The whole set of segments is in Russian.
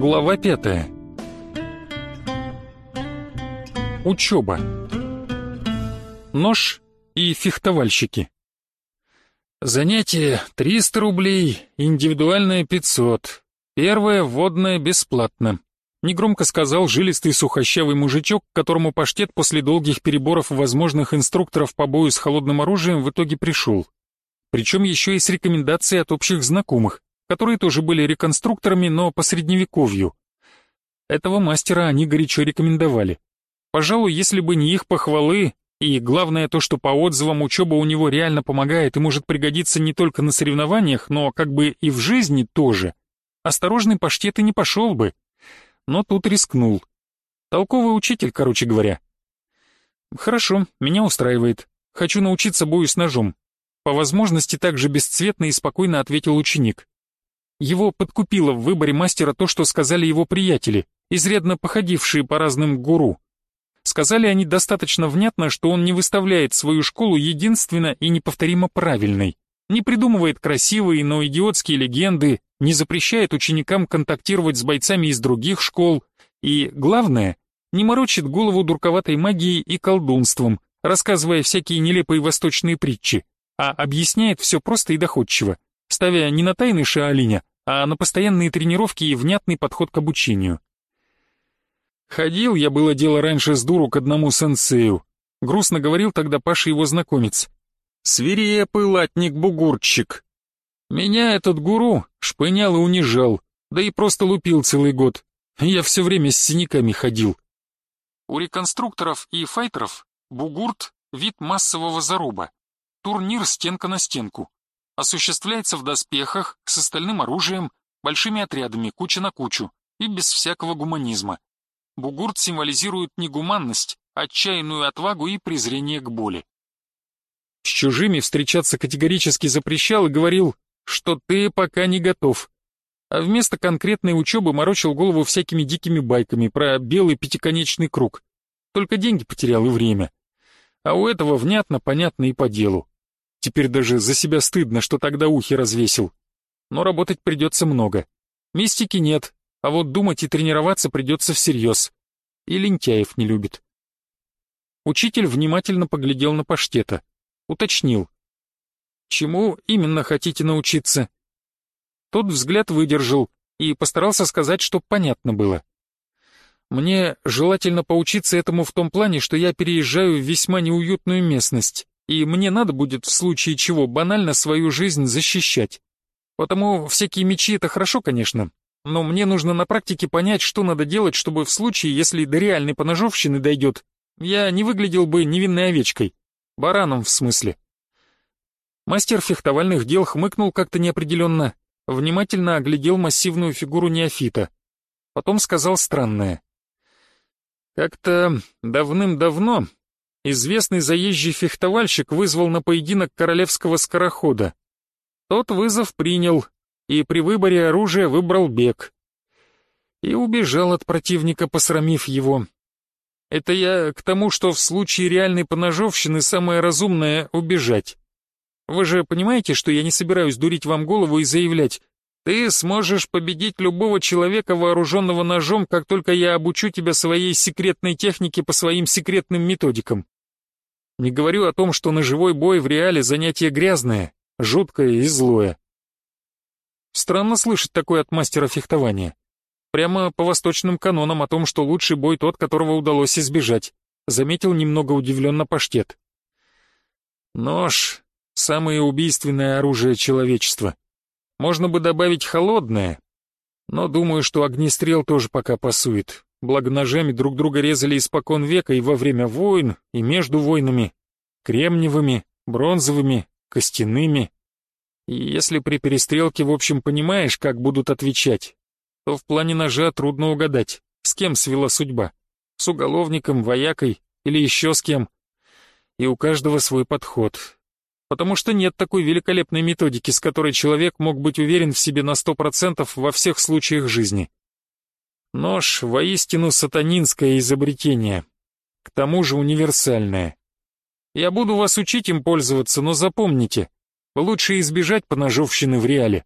Глава пятая. Учеба. Нож и фехтовальщики. Занятие 300 рублей, индивидуальное 500. Первое вводное бесплатно. Негромко сказал жилистый сухощавый мужичок, которому паштет после долгих переборов возможных инструкторов по бою с холодным оружием в итоге пришел. Причем еще и с рекомендацией от общих знакомых, которые тоже были реконструкторами, но по средневековью. Этого мастера они горячо рекомендовали. Пожалуй, если бы не их похвалы, и главное то, что по отзывам учеба у него реально помогает и может пригодиться не только на соревнованиях, но как бы и в жизни тоже, осторожный паштет и не пошел бы. Но тут рискнул. Толковый учитель, короче говоря. Хорошо, меня устраивает. Хочу научиться бою с ножом. По возможности также бесцветно и спокойно ответил ученик. Его подкупило в выборе мастера то, что сказали его приятели, изрядно походившие по разным гуру. Сказали они достаточно внятно, что он не выставляет свою школу единственно и неповторимо правильной, не придумывает красивые, но идиотские легенды, не запрещает ученикам контактировать с бойцами из других школ и, главное, не морочит голову дурковатой магией и колдунством, рассказывая всякие нелепые восточные притчи, а объясняет все просто и доходчиво, ставя не на тайны Шаолиня, а на постоянные тренировки и внятный подход к обучению. Ходил я, было дело раньше с дуру к одному сенсею. Грустно говорил тогда Паша его знакомец. Свирепый латник-бугурчик. Меня этот гуру шпынял и унижал, да и просто лупил целый год. Я все время с синяками ходил. У реконструкторов и файтеров бугурт — вид массового заруба. Турнир стенка на стенку. Осуществляется в доспехах, с остальным оружием, большими отрядами, куча на кучу и без всякого гуманизма. Бугурт символизирует не гуманность, а отчаянную отвагу и презрение к боли. С чужими встречаться категорически запрещал и говорил, что ты пока не готов. А вместо конкретной учебы морочил голову всякими дикими байками про белый пятиконечный круг. Только деньги потерял и время. А у этого внятно, понятно и по делу. Теперь даже за себя стыдно, что тогда ухи развесил. Но работать придется много. Мистики нет, а вот думать и тренироваться придется всерьез. И лентяев не любит. Учитель внимательно поглядел на паштета. Уточнил. «Чему именно хотите научиться?» Тот взгляд выдержал и постарался сказать, чтоб понятно было. «Мне желательно поучиться этому в том плане, что я переезжаю в весьма неуютную местность, и мне надо будет в случае чего банально свою жизнь защищать. Потому всякие мечи — это хорошо, конечно, но мне нужно на практике понять, что надо делать, чтобы в случае, если до реальной поножовщины дойдет, я не выглядел бы невинной овечкой. Бараном, в смысле. Мастер фехтовальных дел хмыкнул как-то неопределенно, внимательно оглядел массивную фигуру неофита. Потом сказал странное. Как-то давным-давно известный заезжий фехтовальщик вызвал на поединок королевского скорохода. Тот вызов принял, и при выборе оружия выбрал бег. И убежал от противника, посрамив его. Это я к тому, что в случае реальной поножовщины самое разумное — убежать. Вы же понимаете, что я не собираюсь дурить вам голову и заявлять, ты сможешь победить любого человека, вооруженного ножом, как только я обучу тебя своей секретной технике по своим секретным методикам. Не говорю о том, что ножевой бой в реале занятие грязное, жуткое и злое. Странно слышать такое от мастера фехтования. Прямо по восточным канонам о том, что лучший бой тот, которого удалось избежать, заметил немного удивленно паштет. Нож — самое убийственное оружие человечества. Можно бы добавить холодное, но думаю, что огнестрел тоже пока пасует. Благо ножами друг друга резали испокон века и во время войн, и между войнами. Кремниевыми, бронзовыми, костяными. Если при перестрелке, в общем, понимаешь, как будут отвечать, то в плане ножа трудно угадать, с кем свела судьба. С уголовником, воякой или еще с кем. И у каждого свой подход. потому что нет такой великолепной методики, с которой человек мог быть уверен в себе на сто процентов во всех случаях жизни. Нож — воистину сатанинское изобретение, к тому же универсальное. Я буду вас учить им пользоваться, но запомните, лучше избежать поножовщины в реале.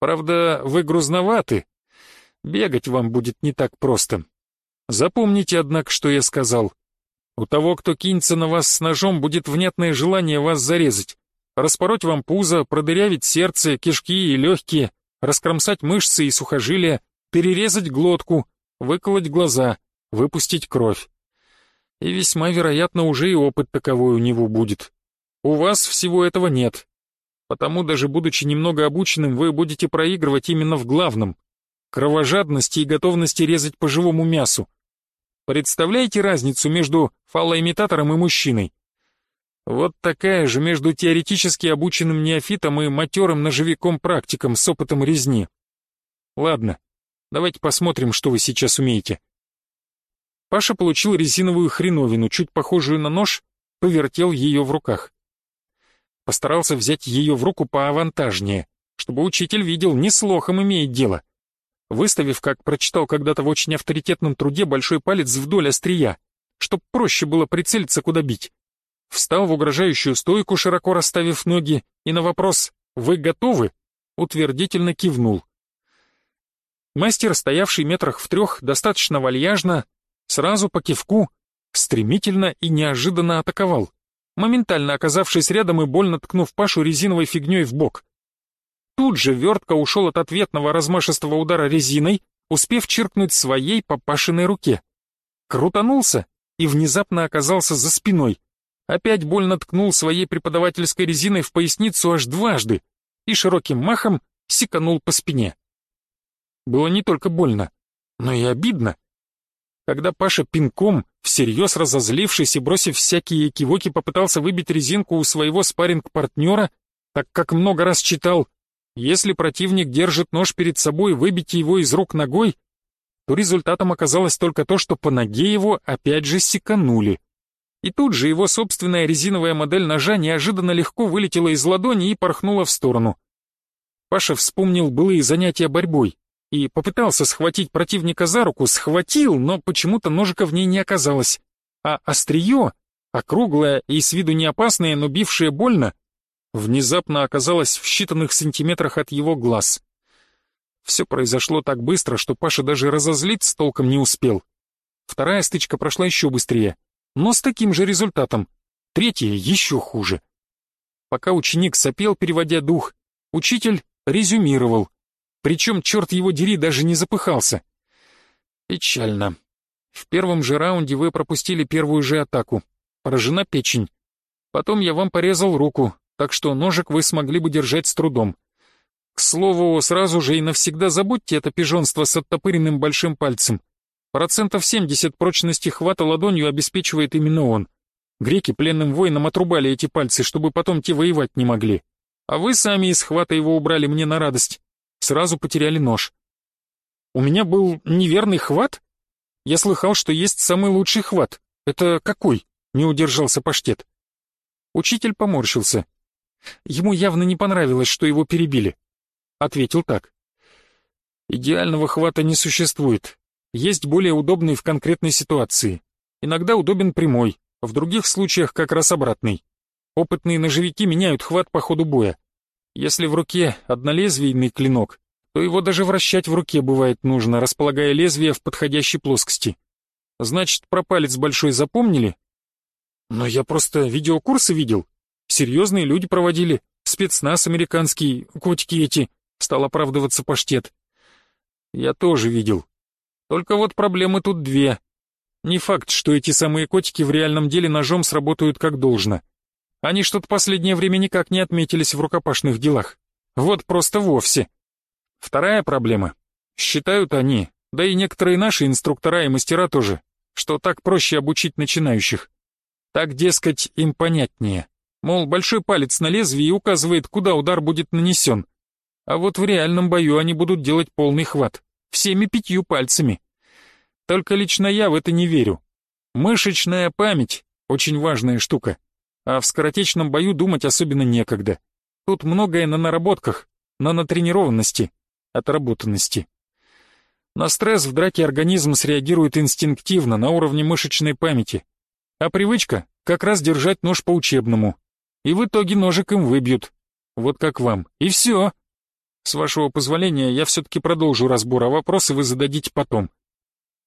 Правда, вы грузноваты, бегать вам будет не так просто. Запомните, однако, что я сказал. У того, кто кинется на вас с ножом, будет внятное желание вас зарезать, распороть вам пузо, продырявить сердце, кишки и легкие, раскромсать мышцы и сухожилия, перерезать глотку, выколоть глаза, выпустить кровь и весьма вероятно уже и опыт таковой у него будет. У вас всего этого нет, потому даже будучи немного обученным, вы будете проигрывать именно в главном — кровожадности и готовности резать по живому мясу. Представляете разницу между фалоимитатором и мужчиной? Вот такая же между теоретически обученным неофитом и матерым ножевиком-практиком с опытом резни. Ладно, давайте посмотрим, что вы сейчас умеете. Паша получил резиновую хреновину, чуть похожую на нож, повертел ее в руках. Постарался взять ее в руку поавантажнее, чтобы учитель видел, не с лохом имеет дело. Выставив, как прочитал когда-то в очень авторитетном труде, большой палец вдоль острия, чтоб проще было прицелиться, куда бить. Встал в угрожающую стойку, широко расставив ноги, и на вопрос «Вы готовы?» утвердительно кивнул. Мастер, стоявший метрах в трех, достаточно вальяжно, сразу по кивку, стремительно и неожиданно атаковал, моментально оказавшись рядом и больно ткнув Пашу резиновой фигней в бок. Тут же вертка ушел от ответного размашистого удара резиной, успев чиркнуть своей по Пашиной руке. Крутанулся и внезапно оказался за спиной. Опять больно ткнул своей преподавательской резиной в поясницу аж дважды и широким махом секанул по спине. Было не только больно, но и обидно. Когда Паша пинком, всерьез разозлившись и бросив всякие кивоки, попытался выбить резинку у своего спарринг-партнера, так как много раз читал, если противник держит нож перед собой, выбить его из рук ногой, то результатом оказалось только то, что по ноге его опять же секанули. И тут же его собственная резиновая модель ножа неожиданно легко вылетела из ладони и порхнула в сторону. Паша вспомнил былые занятия борьбой и попытался схватить противника за руку, схватил, но почему-то ножика в ней не оказалось, а острие, округлое и с виду не опасное, но бившее больно, внезапно оказалось в считанных сантиметрах от его глаз. Все произошло так быстро, что Паша даже разозлиться толком не успел. Вторая стычка прошла еще быстрее, но с таким же результатом. Третья еще хуже. Пока ученик сопел, переводя дух, учитель резюмировал — причем, черт его дери, даже не запыхался. Печально. В первом же раунде вы пропустили первую же атаку. Поражена печень. Потом я вам порезал руку, так что ножик вы смогли бы держать с трудом. К слову, сразу же и навсегда забудьте это пижонство с оттопыренным большим пальцем. Процентов 70 прочности хвата ладонью обеспечивает именно он. Греки пленным воинам отрубали эти пальцы, чтобы потом те воевать не могли. А вы сами из хвата его убрали мне на радость сразу потеряли нож. У меня был неверный хват? Я слыхал, что есть самый лучший хват. Это какой? Не удержался паштет. Учитель поморщился. Ему явно не понравилось, что его перебили. Ответил так. Идеального хвата не существует. Есть более удобный в конкретной ситуации. Иногда удобен прямой, в других случаях как раз обратный. Опытные ножевики меняют хват по ходу боя. Если в руке однолезвийный клинок, то его даже вращать в руке бывает нужно, располагая лезвие в подходящей плоскости. Значит, про палец большой запомнили? Но я просто видеокурсы видел. Серьезные люди проводили. Спецназ американский, котики эти, стал оправдываться паштет. Я тоже видел. Только вот проблемы тут две. Не факт, что эти самые котики в реальном деле ножом сработают как должно. Они что-то последнее время никак не отметились в рукопашных делах. Вот просто вовсе. Вторая проблема. Считают они, да и некоторые наши инструктора и мастера тоже, что так проще обучить начинающих. Так, дескать, им понятнее. Мол, большой палец на лезвии указывает, куда удар будет нанесен. А вот в реальном бою они будут делать полный хват. Всеми пятью пальцами. Только лично я в это не верю. Мышечная память — очень важная штука. А в скоротечном бою думать особенно некогда. Тут многое на наработках, на натренированности, отработанности. На стресс в драке организм среагирует инстинктивно, на уровне мышечной памяти. А привычка — как раз держать нож по-учебному. И в итоге ножик им выбьют. Вот как вам. И все. С вашего позволения, я все-таки продолжу разбор, а вопросы вы зададите потом.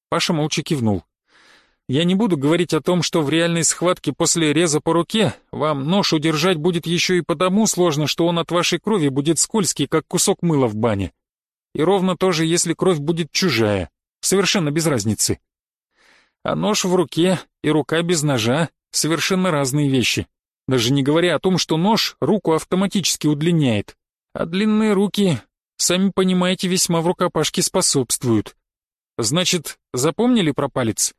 Паша молча кивнул. Я не буду говорить о том, что в реальной схватке после реза по руке вам нож удержать будет еще и потому сложно, что он от вашей крови будет скользкий, как кусок мыла в бане. И ровно то же, если кровь будет чужая. Совершенно без разницы. А нож в руке и рука без ножа — совершенно разные вещи. Даже не говоря о том, что нож руку автоматически удлиняет. А длинные руки, сами понимаете, весьма в рукопашке способствуют. Значит, запомнили про палец?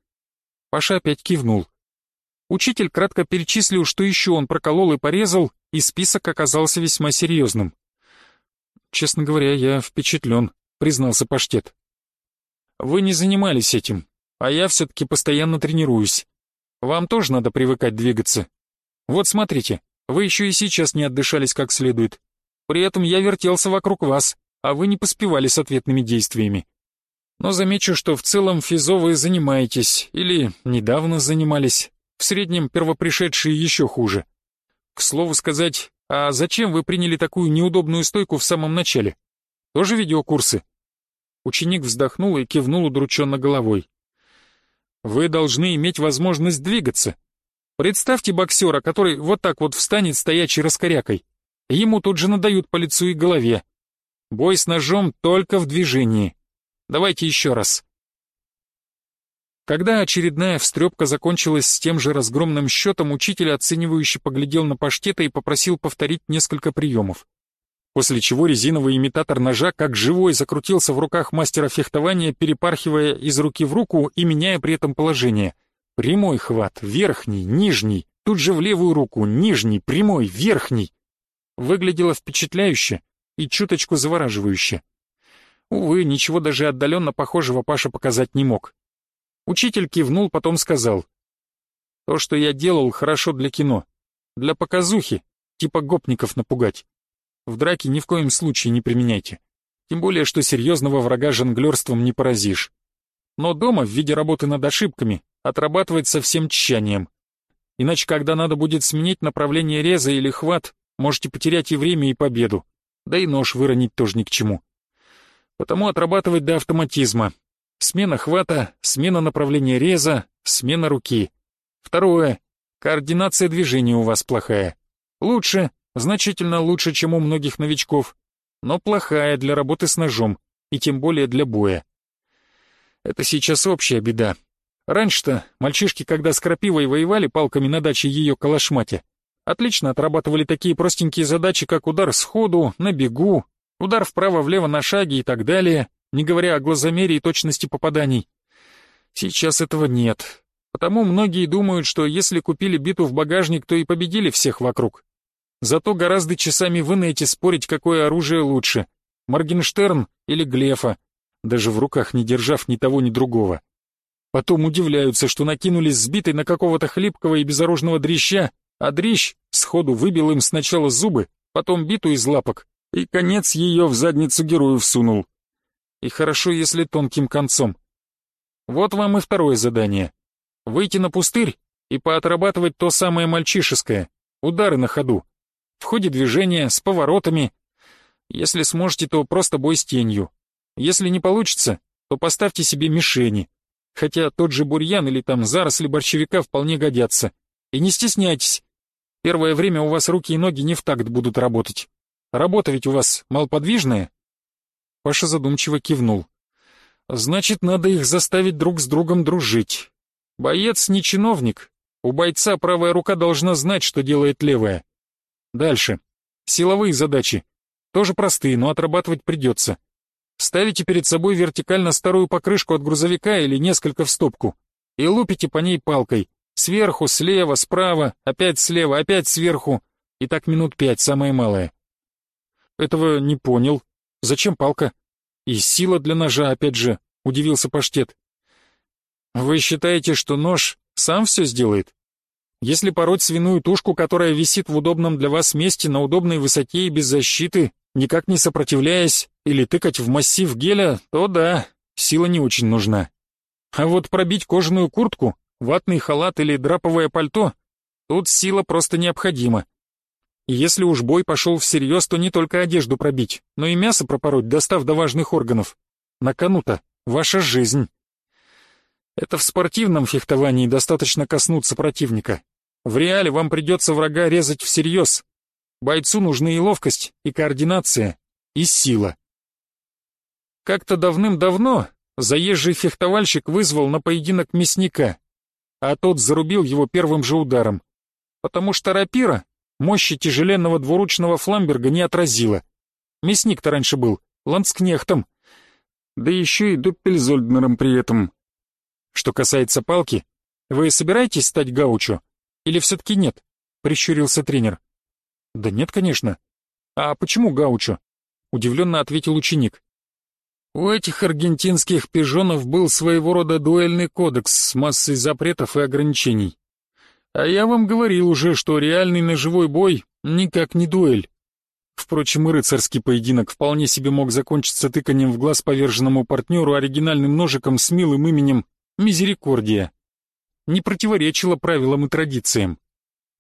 Паша опять кивнул. Учитель кратко перечислил, что еще он проколол и порезал, и список оказался весьма серьезным. «Честно говоря, я впечатлен», — признался Паштет. «Вы не занимались этим, а я все-таки постоянно тренируюсь. Вам тоже надо привыкать двигаться. Вот смотрите, вы еще и сейчас не отдышались как следует. При этом я вертелся вокруг вас, а вы не поспевали с ответными действиями. Но замечу, что в целом физо вы занимаетесь, или недавно занимались. В среднем первопришедшие еще хуже. К слову сказать, а зачем вы приняли такую неудобную стойку в самом начале? Тоже видеокурсы?» Ученик вздохнул и кивнул удрученно головой. «Вы должны иметь возможность двигаться. Представьте боксера, который вот так вот встанет стоячей раскорякой. Ему тут же надают по лицу и голове. Бой с ножом только в движении. Давайте еще раз. Когда очередная встрепка закончилась с тем же разгромным счетом, учитель оценивающе поглядел на паштета и попросил повторить несколько приемов. После чего резиновый имитатор ножа, как живой, закрутился в руках мастера фехтования, перепархивая из руки в руку и меняя при этом положение. Прямой хват, верхний, нижний, тут же в левую руку, нижний, прямой, верхний. Выглядело впечатляюще и чуточку завораживающе. Увы, ничего даже отдаленно похожего Паша показать не мог. Учитель кивнул, потом сказал. «То, что я делал, хорошо для кино. Для показухи, типа гопников напугать. В драке ни в коем случае не применяйте. Тем более, что серьезного врага жонглерством не поразишь. Но дома, в виде работы над ошибками, отрабатывать со всем тщанием. Иначе, когда надо будет сменить направление реза или хват, можете потерять и время, и победу. Да и нож выронить тоже ни к чему. Потому отрабатывать до автоматизма. Смена хвата, смена направления реза, смена руки. Второе. Координация движения у вас плохая. Лучше, значительно лучше, чем у многих новичков, но плохая для работы с ножом, и тем более для боя. Это сейчас общая беда. Раньше-то мальчишки, когда с крапивой воевали палками на даче ее калашмате, отлично отрабатывали такие простенькие задачи, как удар сходу, на бегу, удар вправо-влево на шаге и так далее, не говоря о глазомере и точности попаданий. Сейчас этого нет, потому многие думают, что если купили биту в багажник, то и победили всех вокруг. Зато гораздо часами вы наете спорить, какое оружие лучше, Моргенштерн или Глефа, даже в руках не держав ни того, ни другого. Потом удивляются, что накинулись сбитой на какого-то хлипкого и безоружного дрища, а дрищ сходу выбил им сначала зубы, потом биту из лапок, и конец ее в задницу герою всунул. И хорошо, если тонким концом. Вот вам и второе задание. Выйти на пустырь и поотрабатывать то самое мальчишеское, удары на ходу. В ходе движения, с поворотами. Если сможете, то просто бой с тенью. Если не получится, то поставьте себе мишени. Хотя тот же бурьян или там заросли борщевика вполне годятся. И не стесняйтесь. Первое время у вас руки и ноги не в такт будут работать. Работа ведь у вас малоподвижная, Паша задумчиво кивнул. «Значит, надо их заставить друг с другом дружить. Боец не чиновник. У бойца правая рука должна знать, что делает левая. Дальше. Силовые задачи. Тоже простые, но отрабатывать придется. Ставите перед собой вертикально старую покрышку от грузовика или несколько в стопку и лупите по ней палкой. Сверху, слева, справа, опять слева, опять сверху. И так минут пять, самое малое. Этого не понял, Зачем палка? И сила для ножа, опять же, удивился паштет. Вы считаете, что нож сам все сделает? Если пороть свиную тушку, которая висит в удобном для вас месте на удобной высоте и без защиты, никак не сопротивляясь, или тыкать в массив геля, то да, сила не очень нужна. А вот пробить кожаную куртку, ватный халат или драповое пальто, тут сила просто необходима. Если уж бой пошел всерьез, то не только одежду пробить, но и мясо пропороть, достав до важных органов. На кону-то ваша жизнь. Это в спортивном фехтовании достаточно коснуться противника. В реале вам придется врага резать всерьез. Бойцу нужны и ловкость, и координация, и сила. Как-то давным-давно заезжий фехтовальщик вызвал на поединок мясника, а тот зарубил его первым же ударом, потому что рапира мощи тяжеленного двуручного фламберга не отразила. Мясник-то раньше был, ландскнехтом, да еще и доппельзольднером при этом. Что касается палки, вы собираетесь стать гаучо? Или все-таки нет? Прищурился тренер. Да нет, конечно. А почему гаучо? Удивленно ответил ученик. У этих аргентинских пижонов был своего рода дуэльный кодекс с массой запретов и ограничений. А я вам говорил уже, что реальный ножевой бой никак не дуэль. Впрочем, и рыцарский поединок вполне себе мог закончиться тыканием в глаз поверженному партнеру оригинальным ножиком с милым именем Мизерикордия. Не противоречило правилам и традициям.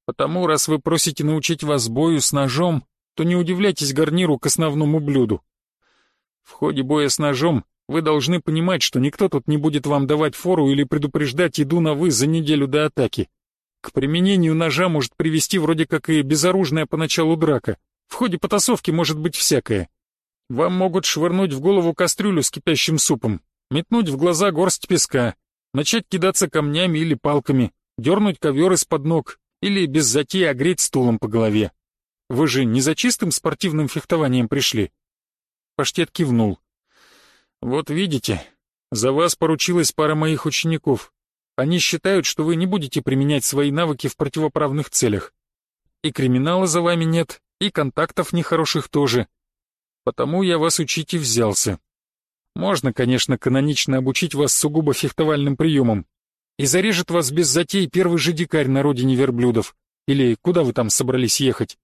Потому, раз вы просите научить вас бою с ножом, то не удивляйтесь гарниру к основному блюду. В ходе боя с ножом вы должны понимать, что никто тут не будет вам давать фору или предупреждать еду на «вы» за неделю до атаки. К применению ножа может привести вроде как и безоружная поначалу драка. В ходе потасовки может быть всякое. Вам могут швырнуть в голову кастрюлю с кипящим супом, метнуть в глаза горсть песка, начать кидаться камнями или палками, дернуть ковер из-под ног или без затеи огреть стулом по голове. Вы же не за чистым спортивным фехтованием пришли. Паштет кивнул. «Вот видите, за вас поручилась пара моих учеников. Они считают, что вы не будете применять свои навыки в противоправных целях. И криминала за вами нет, и контактов нехороших тоже. Потому я вас учить и взялся. Можно, конечно, канонично обучить вас сугубо фехтовальным приемам. И зарежет вас без затей первый же дикарь на родине верблюдов. Или куда вы там собрались ехать.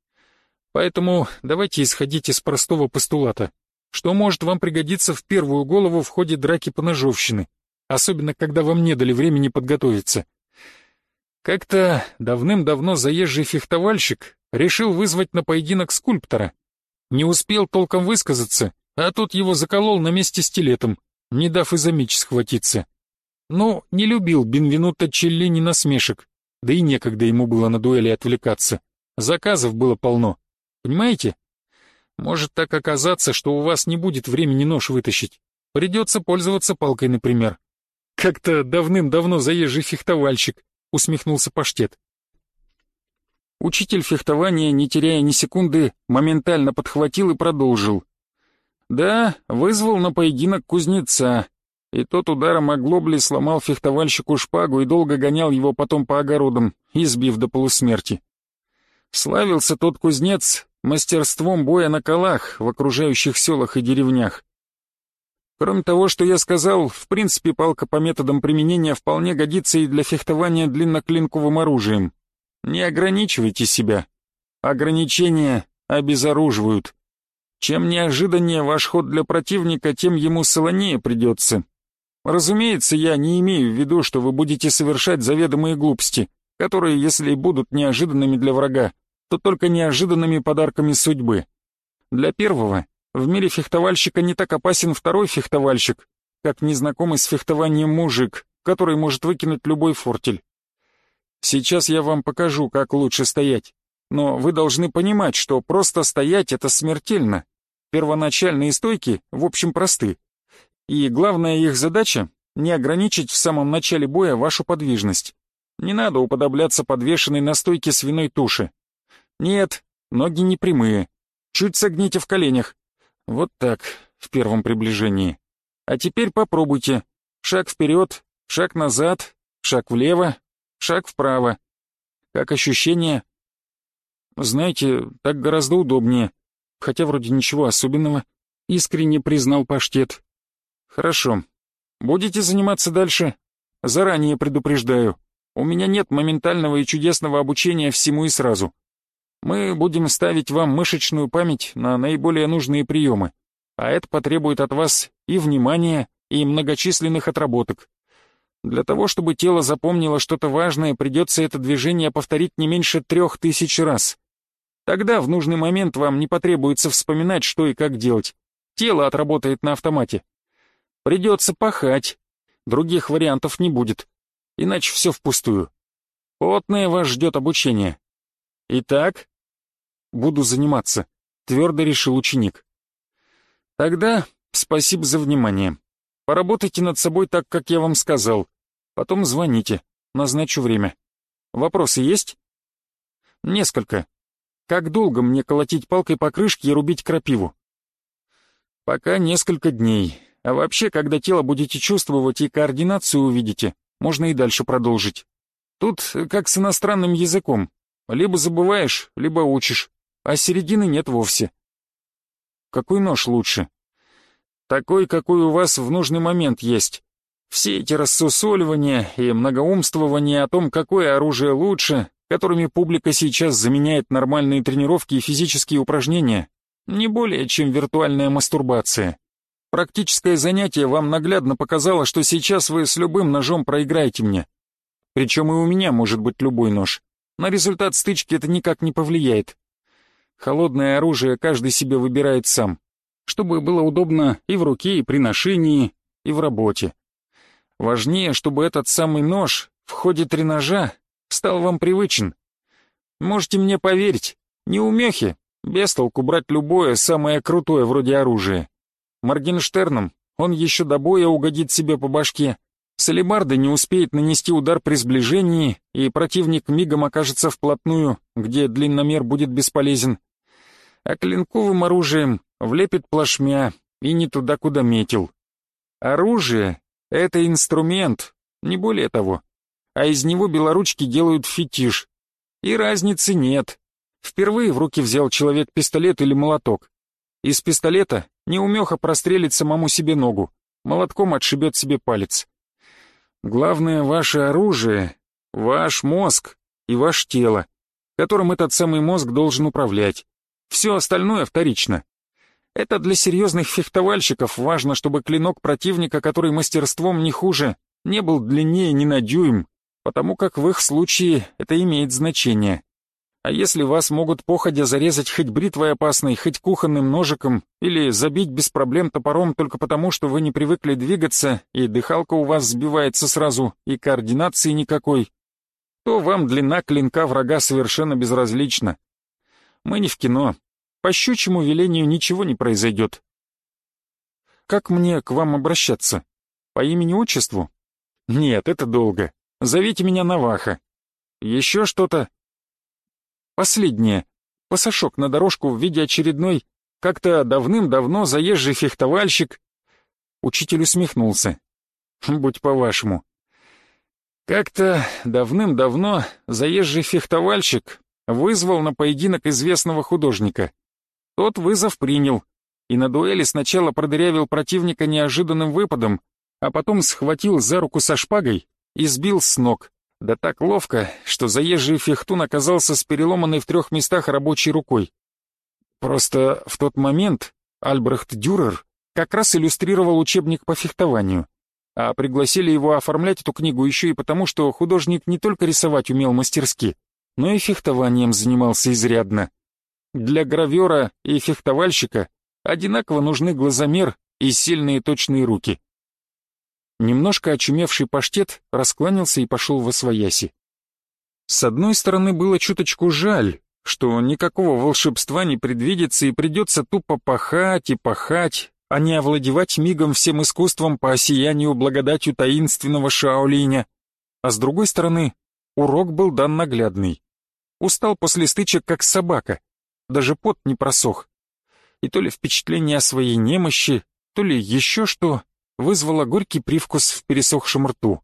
Поэтому давайте исходить из простого постулата что может вам пригодиться в первую голову в ходе драки по ножовщины, особенно когда вам не дали времени подготовиться. Как-то давным-давно заезжий фехтовальщик решил вызвать на поединок скульптора. Не успел толком высказаться, а тут его заколол на месте стилетом, не дав и за меч схватиться. Но не любил Бенвенуто Челлини насмешек, да и некогда ему было на дуэли отвлекаться. Заказов было полно. Понимаете? Может так оказаться, что у вас не будет времени нож вытащить. Придется пользоваться палкой, например. Как-то давным-давно заезжий фехтовальщик, усмехнулся Паштет. Учитель фехтования, не теряя ни секунды, моментально подхватил и продолжил. Да, вызвал на поединок кузнеца, и тот ударом оглобли сломал фехтовальщику шпагу и долго гонял его потом по огородам, избив до полусмерти. Славился тот кузнец мастерством боя на колах в окружающих селах и деревнях. Кроме того, что я сказал, в принципе, палка по методам применения вполне годится и для фехтования длинноклинковым оружием. Не ограничивайте себя. Ограничения обезоруживают. Чем неожиданнее ваш ход для противника, тем ему солонее придется. Разумеется, я не имею в виду, что вы будете совершать заведомые глупости, которые, если и будут неожиданными для врага, то только неожиданными подарками судьбы. Для первого в мире фехтовальщика не так опасен второй фехтовальщик, как незнакомый с фехтованием мужик, который может выкинуть любой фортель. Сейчас я вам покажу, как лучше стоять. Но вы должны понимать, что просто стоять — это смертельно. Первоначальные стойки, в общем, просты. И главная их задача — не ограничить в самом начале боя вашу подвижность. Не надо уподобляться подвешенной на стойке свиной туши. Нет, ноги не прямые. Чуть согните в коленях. Вот так, в первом приближении. А теперь попробуйте. Шаг вперед, шаг назад, шаг влево, шаг вправо. Как ощущение? Знаете, так гораздо удобнее. Хотя вроде ничего особенного. Искренне признал паштет. Хорошо. Будете заниматься дальше? Заранее предупреждаю. У меня нет моментального и чудесного обучения всему и сразу. Мы будем ставить вам мышечную память на наиболее нужные приемы, а это потребует от вас и внимания, и многочисленных отработок. Для того, чтобы тело запомнило что-то важное, придется это движение повторить не меньше трех тысяч раз. Тогда в нужный момент вам не потребуется вспоминать, что и как делать. Тело отработает на автомате. Придется пахать. Других вариантов не будет. Иначе все впустую. Потное вас ждет обучение. Итак, буду заниматься, твердо решил ученик. Тогда спасибо за внимание. Поработайте над собой так, как я вам сказал. Потом звоните, назначу время. Вопросы есть? Несколько. Как долго мне колотить палкой по крышке и рубить крапиву? Пока несколько дней. А вообще, когда тело будете чувствовать и координацию увидите, можно и дальше продолжить. Тут как с иностранным языком. Либо забываешь, либо учишь, а середины нет вовсе. Какой нож лучше? Такой, какой у вас в нужный момент есть. Все эти рассусоливания и многоумствования о том, какое оружие лучше, которыми публика сейчас заменяет нормальные тренировки и физические упражнения, не более чем виртуальная мастурбация. Практическое занятие вам наглядно показало, что сейчас вы с любым ножом проиграете мне. Причем и у меня может быть любой нож. На результат стычки это никак не повлияет. Холодное оружие каждый себе выбирает сам чтобы было удобно и в руке, и при ношении, и в работе. Важнее, чтобы этот самый нож в ходе тренажа стал вам привычен. Можете мне поверить, не умехи, без толку брать любое, самое крутое вроде оружия. Моргенштерном он еще до боя угодит себе по башке. Салибарда не успеет нанести удар при сближении, и противник мигом окажется вплотную, где длинномер будет бесполезен. А клинковым оружием влепит плашмя и не туда, куда метил. Оружие — это инструмент, не более того. А из него белоручки делают фетиш. И разницы нет. Впервые в руки взял человек пистолет или молоток. Из пистолета неумеха прострелит самому себе ногу, молотком отшибет себе палец. Главное ваше оружие, ваш мозг и ваше тело, которым этот самый мозг должен управлять. Все остальное вторично. Это для серьезных фехтовальщиков важно, чтобы клинок противника, который мастерством не хуже, не был длиннее ни на дюйм, потому как в их случае это имеет значение. А если вас могут походя зарезать хоть бритвой опасной, хоть кухонным ножиком, или забить без проблем топором только потому, что вы не привыкли двигаться, и дыхалка у вас сбивается сразу, и координации никакой, то вам длина клинка врага совершенно безразлична. Мы не в кино, по щучьему велению ничего не произойдет. Как мне к вам обращаться? По имени-отчеству? Нет, это долго. Зовите меня Наваха. Еще что-то? Последнее. Пасашок на дорожку в виде очередной, как-то давным-давно заезжий фехтовальщик. Учитель усмехнулся. Будь по-вашему. Как-то давным-давно заезжий фехтовальщик вызвал на поединок известного художника. Тот вызов принял, и на дуэли сначала продырявил противника неожиданным выпадом, а потом схватил за руку со шпагой и сбил с ног. Да так ловко, что заезжий фехтун оказался с переломанной в трех местах рабочей рукой. Просто в тот момент Альбрехт Дюрер как раз иллюстрировал учебник по фехтованию, а пригласили его оформлять эту книгу еще и потому, что художник не только рисовать умел мастерски, но и фехтованием занимался изрядно. Для гравера и фехтовальщика одинаково нужны глазомер и сильные точные руки. Немножко очумевший паштет раскланялся и пошел во свояси. С одной стороны, было чуточку жаль, что никакого волшебства не предвидится и придется тупо пахать и пахать, а не овладевать мигом всем искусством по осиянию благодатью таинственного Шаолиня. А с другой стороны, урок был дан наглядный. Устал после стычек, как собака, даже пот не просох. И то ли впечатление о своей немощи, то ли еще что, вызвало горький привкус в пересохшем рту.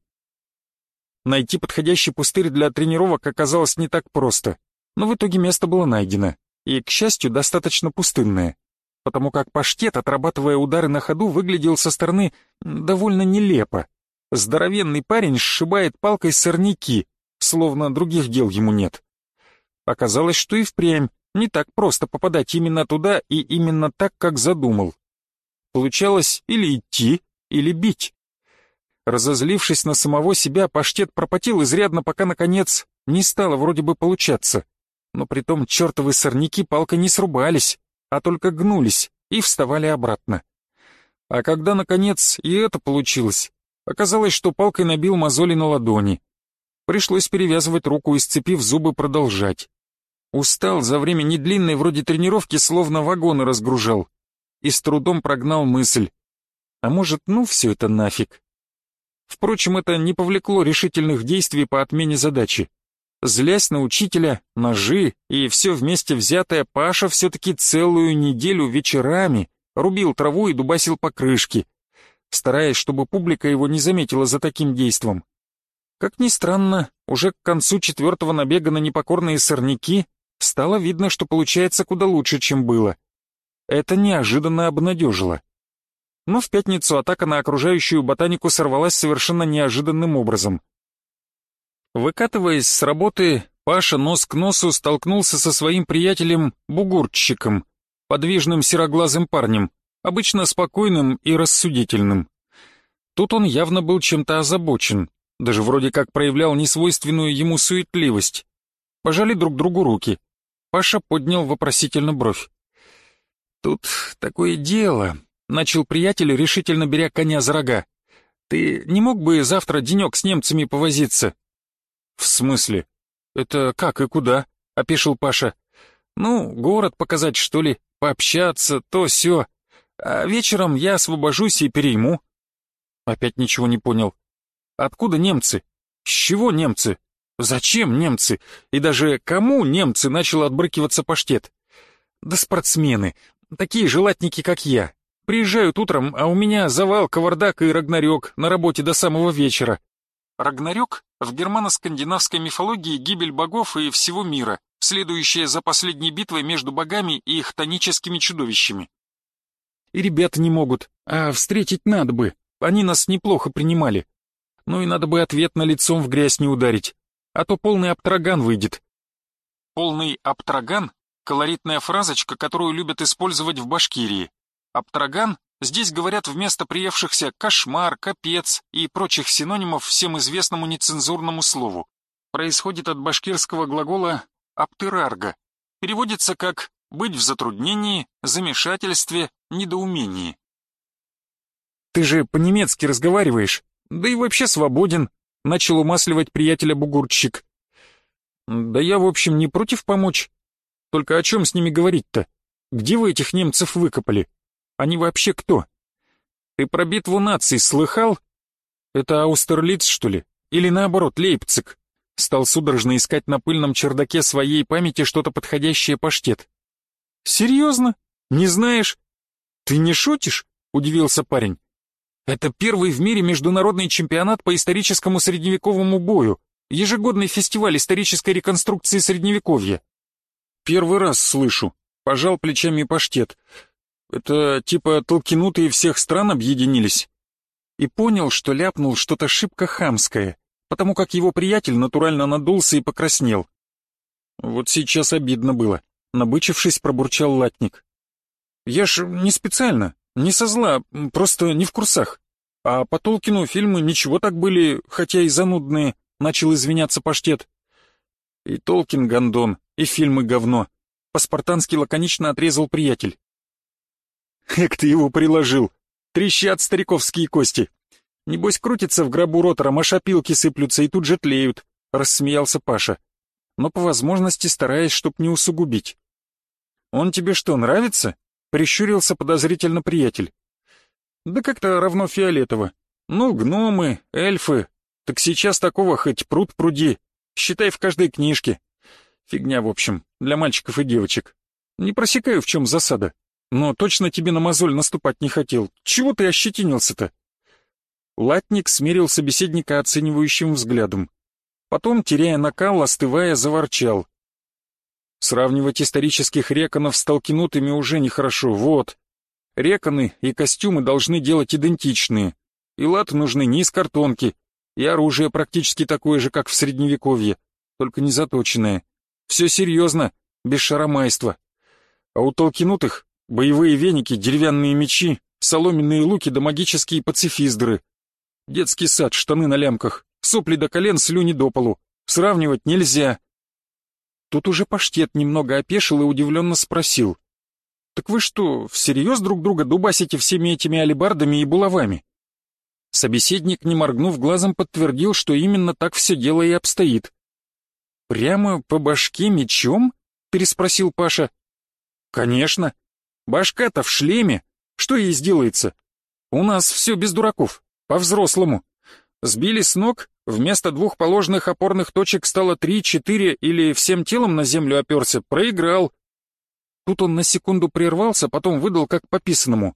Найти подходящий пустырь для тренировок оказалось не так просто, но в итоге место было найдено, и, к счастью, достаточно пустынное, потому как паштет, отрабатывая удары на ходу, выглядел со стороны довольно нелепо. Здоровенный парень сшибает палкой сорняки, словно других дел ему нет. Оказалось, что и впрямь не так просто попадать именно туда и именно так, как задумал. Получалось или идти, или бить. Разозлившись на самого себя, паштет пропотел изрядно, пока, наконец, не стало вроде бы получаться. Но притом чертовы сорняки палкой не срубались, а только гнулись и вставали обратно. А когда, наконец, и это получилось, оказалось, что палкой набил мозоли на ладони. Пришлось перевязывать руку и, сцепив зубы, продолжать. Устал за время недлинной вроде тренировки, словно вагоны разгружал. И с трудом прогнал мысль. А может, ну все это нафиг. Впрочем, это не повлекло решительных действий по отмене задачи. Злясь на учителя, ножи и все вместе взятое, Паша все-таки целую неделю вечерами рубил траву и дубасил покрышки, стараясь, чтобы публика его не заметила за таким действом. Как ни странно, уже к концу четвертого набега на непокорные сорняки стало видно, что получается куда лучше, чем было. Это неожиданно обнадежило. Но в пятницу атака на окружающую ботанику сорвалась совершенно неожиданным образом. Выкатываясь с работы, Паша нос к носу столкнулся со своим приятелем-бугурчиком, подвижным сероглазым парнем, обычно спокойным и рассудительным. Тут он явно был чем-то озабочен, даже вроде как проявлял несвойственную ему суетливость. Пожали друг другу руки. Паша поднял вопросительно бровь. «Тут такое дело», — начал приятель, решительно беря коня за рога. «Ты не мог бы завтра денек с немцами повозиться?» «В смысле? Это как и куда?» — опешил Паша. «Ну, город показать, что ли, пообщаться, то все. А вечером я освобожусь и перейму». Опять ничего не понял. Откуда немцы? С чего немцы? Зачем немцы? И даже кому немцы начал отбрыкиваться паштет? Да спортсмены, такие желатники, как я. Приезжают утром, а у меня завал, кавардак и рагнарёк на работе до самого вечера. Рагнарёк в германо-скандинавской мифологии гибель богов и всего мира, следующая за последней битвой между богами и их тоническими чудовищами. И ребята не могут, а встретить надо бы, они нас неплохо принимали. Ну и надо бы ответно лицом в грязь не ударить, а то полный обтраган выйдет. Полный обтраган — колоритная фразочка, которую любят использовать в Башкирии. Обтраган здесь говорят вместо приевшихся кошмар, капец и прочих синонимов всем известному нецензурному слову. Происходит от башкирского глагола «аптырарга». Переводится как «быть в затруднении, замешательстве, недоумении». «Ты же по-немецки разговариваешь?» Да и вообще свободен», — начал умасливать приятеля бугурчик. «Да я, в общем, не против помочь. Только о чем с ними говорить-то? Где вы этих немцев выкопали? Они вообще кто? Ты про битву наций слыхал? Это Аустерлиц, что ли? Или наоборот, Лейпциг?» Стал судорожно искать на пыльном чердаке своей памяти что-то подходящее паштет. «Серьезно? Не знаешь?» «Ты не шутишь?» — удивился парень. Это первый в мире международный чемпионат по историческому средневековому бою, ежегодный фестиваль исторической реконструкции Средневековья. Первый раз слышу, пожал плечами паштет. Это типа толкинутые всех стран объединились. И понял, что ляпнул что-то шибко хамское, потому как его приятель натурально надулся и покраснел. Вот сейчас обидно было. Набычившись, пробурчал латник. «Я ж не специально. Не со зла, просто не в курсах. А по Толкину фильмы ничего так были, хотя и занудные, начал извиняться паштет. И Толкин гондон, и фильмы говно. По-спартански лаконично отрезал приятель. Эк ты его приложил. Трещат стариковские кости. Небось крутится в гробу ротором, а шапилки сыплются и тут же тлеют, рассмеялся Паша. Но по возможности стараясь, чтоб не усугубить. Он тебе что, нравится? Прищурился подозрительно приятель. Да как-то равно фиолетово. Ну, гномы, эльфы. Так сейчас такого хоть пруд пруди. Считай в каждой книжке. Фигня, в общем, для мальчиков и девочек. Не просекаю, в чем засада. Но точно тебе на мозоль наступать не хотел. Чего ты ощетинился-то? Латник смерил собеседника оценивающим взглядом. Потом, теряя накал, остывая, заворчал. Сравнивать исторических реконов с толкинутыми уже нехорошо, вот. Реконы и костюмы должны делать идентичные. И латы нужны не из картонки, И оружие практически такое же, как в Средневековье, только не заточенное. Все серьезно, без шаромайства. А у толкинутых боевые веники, деревянные мечи, соломенные луки да магические пацифиздры. Детский сад, штаны на лямках, сопли до колен, слюни до полу. Сравнивать нельзя. Тут уже паштет немного опешил и удивленно спросил. «Так вы что, всерьез друг друга дубасите всеми этими алебардами и булавами?» Собеседник, не моргнув глазом, подтвердил, что именно так все дело и обстоит. «Прямо по башке мечом?» — переспросил Паша. «Конечно. Башка-то в шлеме. Что ей сделается? У нас все без дураков, по-взрослому. Сбили с ног, вместо двух положенных опорных точек стало три-четыре или всем телом на землю оперся, проиграл. Тут он на секунду прервался, потом выдал как пописанному.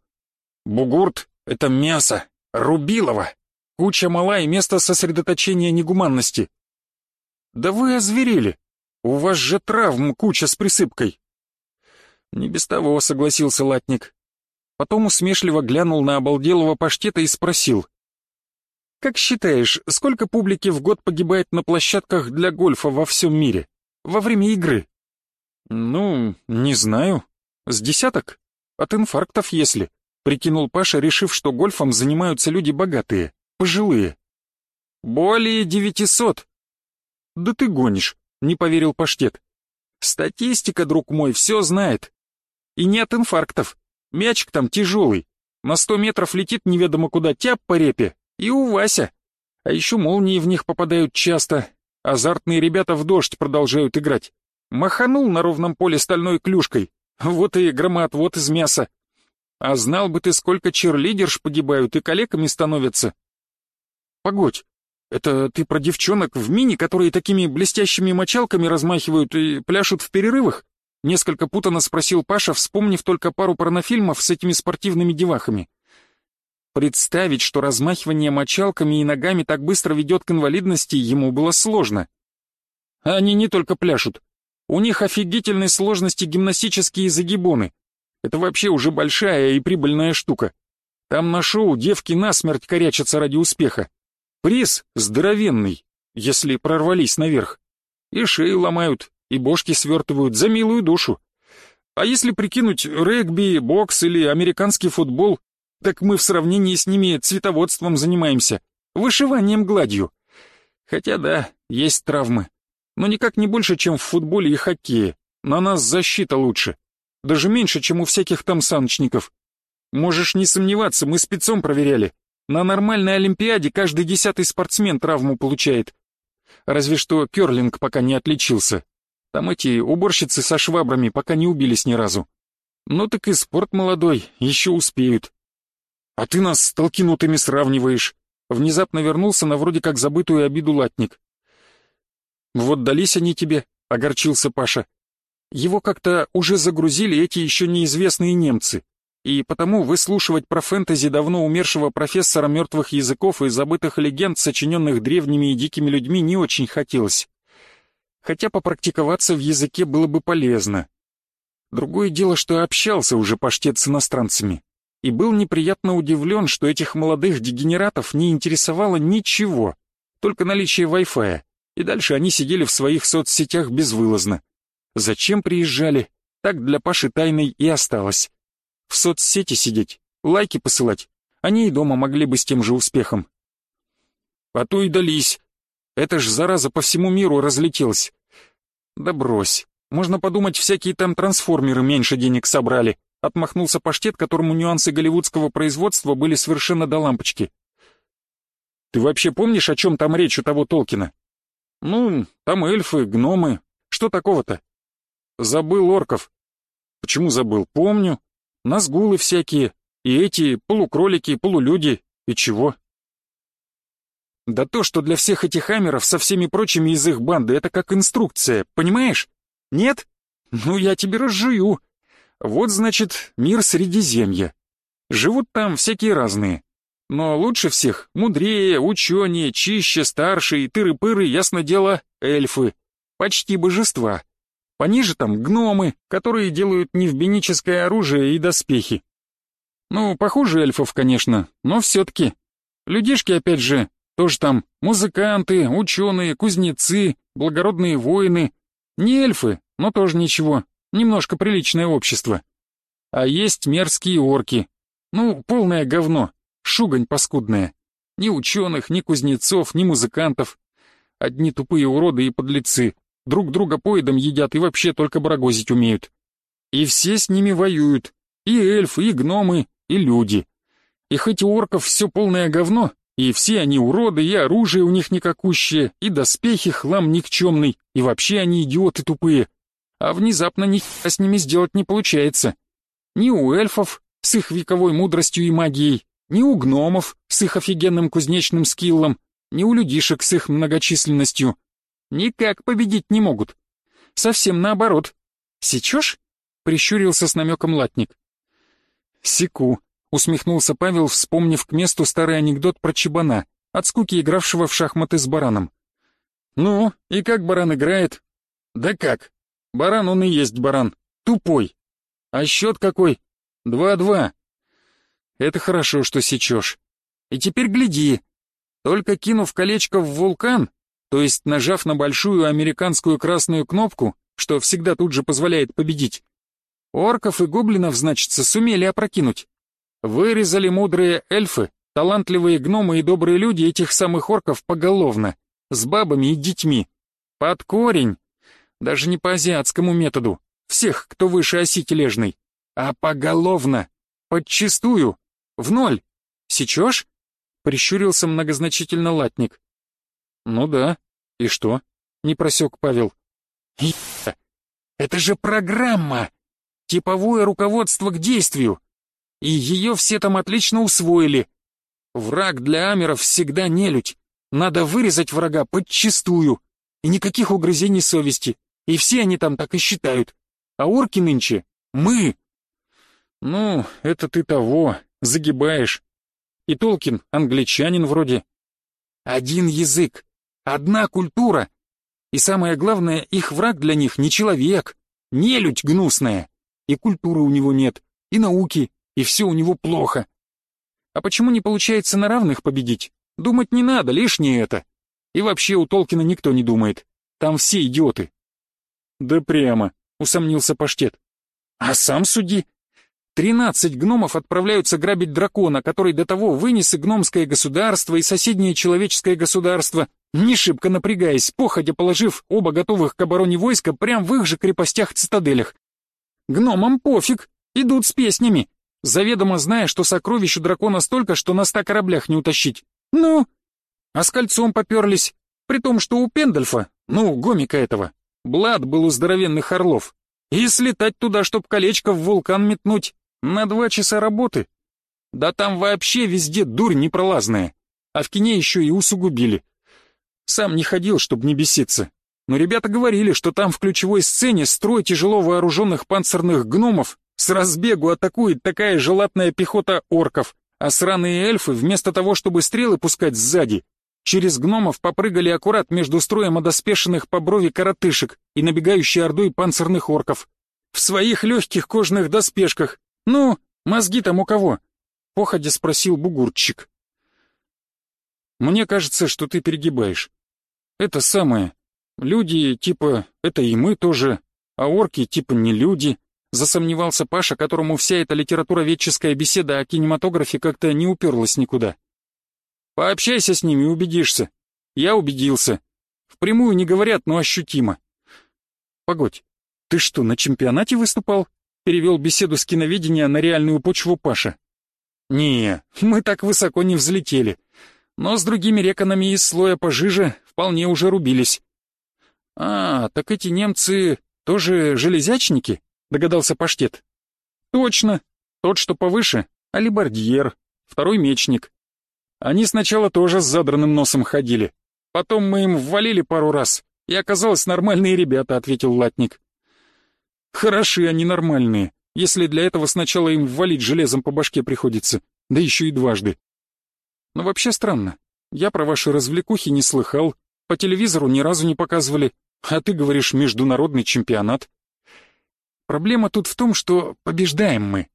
«Бугурт — это мясо, рубилово, куча мала и место сосредоточения негуманности». «Да вы озверели, у вас же травм куча с присыпкой». «Не без того», — согласился латник. Потом усмешливо глянул на обалделого паштета и спросил. «Как считаешь, сколько публики в год погибает на площадках для гольфа во всем мире? Во время игры?» «Ну, не знаю. С десяток? От инфарктов, если», — прикинул Паша, решив, что гольфом занимаются люди богатые, пожилые. «Более девятисот». «Да ты гонишь», — не поверил Паштет. «Статистика, друг мой, все знает. И не от инфарктов. Мячик там тяжелый. На сто метров летит неведомо куда тяп по репе. И у Вася. А еще молнии в них попадают часто. Азартные ребята в дождь продолжают играть. Маханул на ровном поле стальной клюшкой. Вот и громоотвод из мяса. А знал бы ты, сколько черлидерш погибают и калеками становятся. Погодь, это ты про девчонок в мини, которые такими блестящими мочалками размахивают и пляшут в перерывах? Несколько путано спросил Паша, вспомнив только пару порнофильмов с этими спортивными девахами. Представить, что размахивание мочалками и ногами так быстро ведет к инвалидности, ему было сложно. Они не только пляшут. У них офигительной сложности гимнастические загибоны. Это вообще уже большая и прибыльная штука. Там на шоу девки насмерть корячатся ради успеха. Приз здоровенный, если прорвались наверх. И шеи ломают, и бошки свертывают за милую душу. А если прикинуть регби, бокс или американский футбол, так мы в сравнении с ними цветоводством занимаемся, вышиванием гладью. Хотя да, есть травмы, но никак не больше, чем в футболе и хоккее. На нас защита лучше, даже меньше, чем у всяких там саночников. Можешь не сомневаться, мы спецом проверяли. На нормальной Олимпиаде каждый десятый спортсмен травму получает. Разве что керлинг пока не отличился. Там эти уборщицы со швабрами пока не убились ни разу. Ну так и спорт молодой, еще успеют. А ты нас с толкинутыми сравниваешь. Внезапно вернулся на вроде как забытую обиду латник. Вот дались они тебе, огорчился Паша. Его как-то уже загрузили эти еще неизвестные немцы, и потому выслушивать про фэнтези давно умершего профессора мертвых языков и забытых легенд, сочиненных древними и дикими людьми, не очень хотелось хотя попрактиковаться в языке было бы полезно. Другое дело, что общался уже паштет с иностранцами, и был неприятно удивлен, что этих молодых дегенератов не интересовало ничего, только наличие Wi-Fi, и дальше они сидели в своих соцсетях безвылазно. Зачем приезжали? Так для Паши тайной и осталось. В соцсети сидеть, лайки посылать, они и дома могли бы с тем же успехом. А то и дались. Это ж зараза по всему миру разлетелась. «Да брось. Можно подумать, всякие там трансформеры меньше денег собрали», отмахнулся паштет, которому нюансы голливудского производства были совершенно до лампочки. «Ты вообще помнишь, о чем там речь у того Толкина?» «Ну, там эльфы, гномы. Что такого-то?» «Забыл орков». «Почему забыл? Помню. Назгулы всякие. И эти полукролики, полулюди. И чего?» Да то, что для всех этих хамеров со всеми прочими из их банды, это как инструкция, понимаешь? Нет? Ну, я тебе разжую. Вот, значит, мир Средиземья. Живут там всякие разные. Но лучше всех, мудрее, ученее, чище, старше и тыры-пыры, ясно дело, эльфы. Почти божества. Пониже там гномы, которые делают невбеническое оружие и доспехи. Ну, похуже эльфов, конечно, но все-таки. Людишки, опять же, Тоже там музыканты, ученые, кузнецы, благородные воины. Не эльфы, но тоже ничего, немножко приличное общество. А есть мерзкие орки. Ну, полное говно, шугань паскудная. Ни ученых, ни кузнецов, ни музыкантов. Одни тупые уроды и подлецы. Друг друга поедом едят и вообще только барагозить умеют. И все с ними воюют. И эльфы, и гномы, и люди. И хоть у орков все полное говно, и все они уроды, и оружие у них никакущее, и доспехи хлам никчемный, и вообще они идиоты тупые. А внезапно ни с ними сделать не получается. Ни у эльфов с их вековой мудростью и магией, ни у гномов с их офигенным кузнечным скиллом, ни у людишек с их многочисленностью. Никак победить не могут. Совсем наоборот. Сечешь? Прищурился с намеком латник. Секу, усмехнулся Павел, вспомнив к месту старый анекдот про чебана, от скуки игравшего в шахматы с бараном. «Ну, и как баран играет?» «Да как? Баран он и есть баран. Тупой. А счет какой? Два-два. Это хорошо, что сечешь. И теперь гляди. Только кинув колечко в вулкан, то есть нажав на большую американскую красную кнопку, что всегда тут же позволяет победить, орков и гоблинов, значится, сумели опрокинуть. Вырезали мудрые эльфы, талантливые гномы и добрые люди этих самых орков поголовно, с бабами и детьми. Под корень. Даже не по азиатскому методу. Всех, кто выше оси тележной. А поголовно. Подчистую. В ноль. Сечешь? Прищурился многозначительно латник. Ну да. И что? Не просек Павел. Это же программа! Типовое руководство к действию. И ее все там отлично усвоили. Враг для амеров всегда нелюдь. Надо вырезать врага подчистую. И никаких угрызений совести. И все они там так и считают. А орки нынче — мы. Ну, это ты того, загибаешь. И Толкин англичанин вроде. Один язык, одна культура. И самое главное, их враг для них не человек, нелюдь гнусная. И культуры у него нет, и науки, и все у него плохо. А почему не получается на равных победить? Думать не надо, лишнее это. И вообще у Толкина никто не думает. Там все идиоты. Да прямо, усомнился Паштет. А сам суди. Тринадцать гномов отправляются грабить дракона, который до того вынес и гномское государство, и соседнее человеческое государство, не шибко напрягаясь, походя положив оба готовых к обороне войска прямо в их же крепостях-цитаделях. Гномам пофиг, идут с песнями, заведомо зная, что сокровищ у дракона столько, что на ста кораблях не утащить. Ну, а с кольцом поперлись, при том, что у Пендальфа, ну, гомика этого, Блад был у здоровенных орлов. И слетать туда, чтоб колечко в вулкан метнуть, на два часа работы. Да там вообще везде дурь непролазная, а в кине еще и усугубили. Сам не ходил, чтобы не беситься. Но ребята говорили, что там в ключевой сцене строй тяжело вооруженных панцирных гномов с разбегу атакует такая желатная пехота орков, а сраные эльфы вместо того, чтобы стрелы пускать сзади, через гномов попрыгали аккурат между строем одоспешенных по брови коротышек и набегающей ордой панцирных орков. В своих легких кожных доспешках. Ну, мозги там у кого? Походя спросил бугурчик. Мне кажется, что ты перегибаешь. Это самое. Люди, типа, это и мы тоже, а орки, типа, не люди. Засомневался Паша, которому вся эта литературоведческая беседа о кинематографе как-то не уперлась никуда. Пообщайся с ними, убедишься. Я убедился. Впрямую не говорят, но ощутимо. Погодь, ты что, на чемпионате выступал? Перевел беседу с киноведения на реальную почву Паша. Не, мы так высоко не взлетели. Но с другими реконами из слоя пожиже вполне уже рубились. «А, так эти немцы тоже железячники?» — догадался Паштет. «Точно. Тот, что повыше, алибардьер, второй мечник. Они сначала тоже с задранным носом ходили. Потом мы им ввалили пару раз, и оказалось нормальные ребята», — ответил латник. «Хороши они нормальные, если для этого сначала им ввалить железом по башке приходится, да еще и дважды. Но вообще странно. Я про ваши развлекухи не слыхал, по телевизору ни разу не показывали, а ты говоришь «международный чемпионат». Проблема тут в том, что побеждаем мы.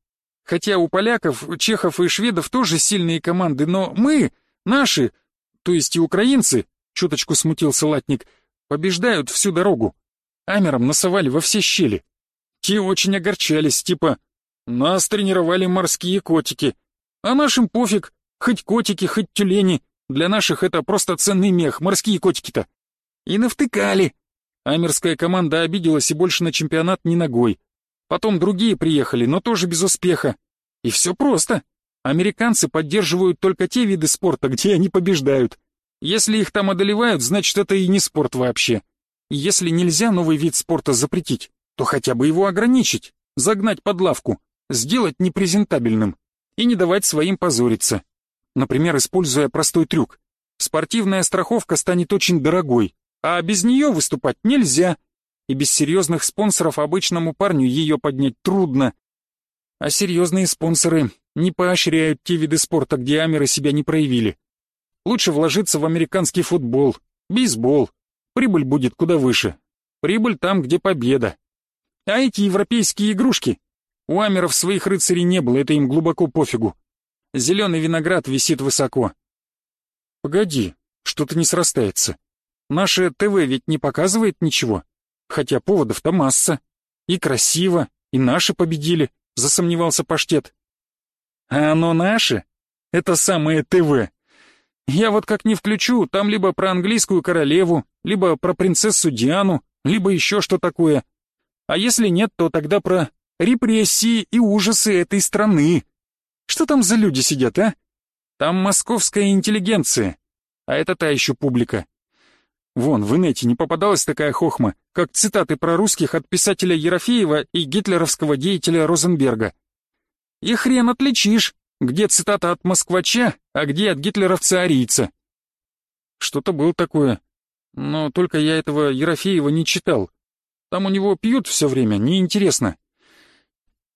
Хотя у поляков, чехов и шведов тоже сильные команды, но мы, наши, то есть и украинцы, чуточку смутился латник, побеждают всю дорогу. Амером насовали во все щели. Те очень огорчались, типа «Нас тренировали морские котики, а нашим пофиг, хоть котики, хоть тюлени, для наших это просто ценный мех, морские котики-то». И навтыкали. Амерская команда обиделась и больше на чемпионат ни ногой. Потом другие приехали, но тоже без успеха. И все просто. Американцы поддерживают только те виды спорта, где они побеждают. Если их там одолевают, значит это и не спорт вообще. Если нельзя новый вид спорта запретить, то хотя бы его ограничить, загнать под лавку, сделать непрезентабельным и не давать своим позориться. Например, используя простой трюк. Спортивная страховка станет очень дорогой, а без нее выступать нельзя, и без серьезных спонсоров обычному парню ее поднять трудно. А серьезные спонсоры не поощряют те виды спорта, где амеры себя не проявили. Лучше вложиться в американский футбол, бейсбол. Прибыль будет куда выше. Прибыль там, где победа. А эти европейские игрушки? У амеров своих рыцарей не было, это им глубоко пофигу. Зеленый виноград висит высоко. Погоди, что-то не срастается. Наше ТВ ведь не показывает ничего. Хотя поводов-то масса. И красиво, и наши победили, засомневался Паштет. А оно наше? Это самое ТВ. Я вот как не включу, там либо про английскую королеву, либо про принцессу Диану, либо еще что такое. А если нет, то тогда про репрессии и ужасы этой страны. Что там за люди сидят, а? Там московская интеллигенция, а это та еще публика. Вон, в инете не попадалась такая хохма, как цитаты про русских от писателя Ерофеева и гитлеровского деятеля Розенберга. И хрен отличишь, где цитата от москвача, а где от гитлеровца-арийца. Что-то было такое, но только я этого Ерофеева не читал. Там у него пьют все время, неинтересно.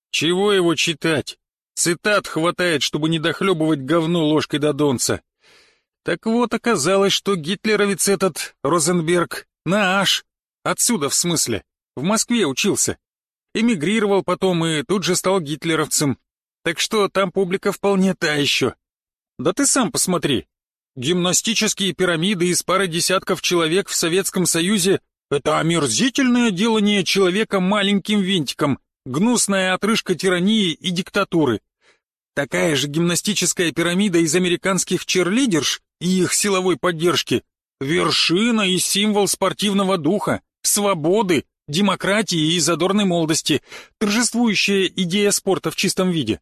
Чего его читать? Цитат хватает, чтобы не дохлебывать говно ложкой до донца. Так вот, оказалось, что гитлеровец этот, Розенберг, наш. Отсюда, в смысле. В Москве учился. Эмигрировал потом и тут же стал гитлеровцем. Так что там публика вполне та еще. Да ты сам посмотри. Гимнастические пирамиды из пары десятков человек в Советском Союзе — это омерзительное делание человека маленьким винтиком, гнусная отрыжка тирании и диктатуры. Такая же гимнастическая пирамида из американских черлидерш и их силовой поддержки — вершина и символ спортивного духа, свободы, демократии и задорной молодости, торжествующая идея спорта в чистом виде.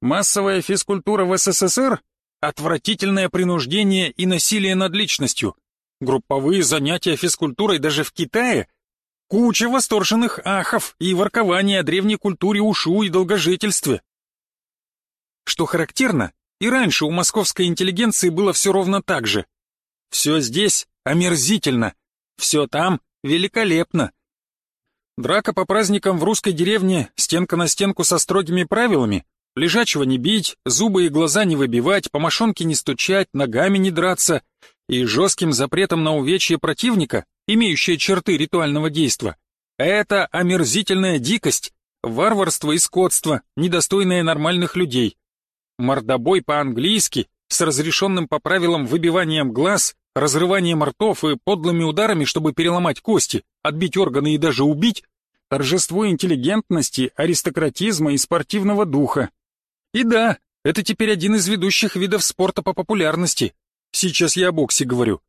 Массовая физкультура в СССР — отвратительное принуждение и насилие над личностью. Групповые занятия физкультурой даже в Китае — куча восторженных ахов и воркования о древней культуре ушу и долгожительстве. Что характерно, и раньше у московской интеллигенции было все ровно так же. Все здесь омерзительно, все там великолепно. Драка по праздникам в русской деревне, стенка на стенку со строгими правилами, лежачего не бить, зубы и глаза не выбивать, по мошонке не стучать, ногами не драться и жестким запретом на увечье противника, имеющие черты ритуального действа. Это омерзительная дикость, варварство и скотство, недостойное нормальных людей. Мордобой по-английски, с разрешенным по правилам выбиванием глаз, разрыванием ртов и подлыми ударами, чтобы переломать кости, отбить органы и даже убить, торжество интеллигентности, аристократизма и спортивного духа. И да, это теперь один из ведущих видов спорта по популярности. Сейчас я о боксе говорю.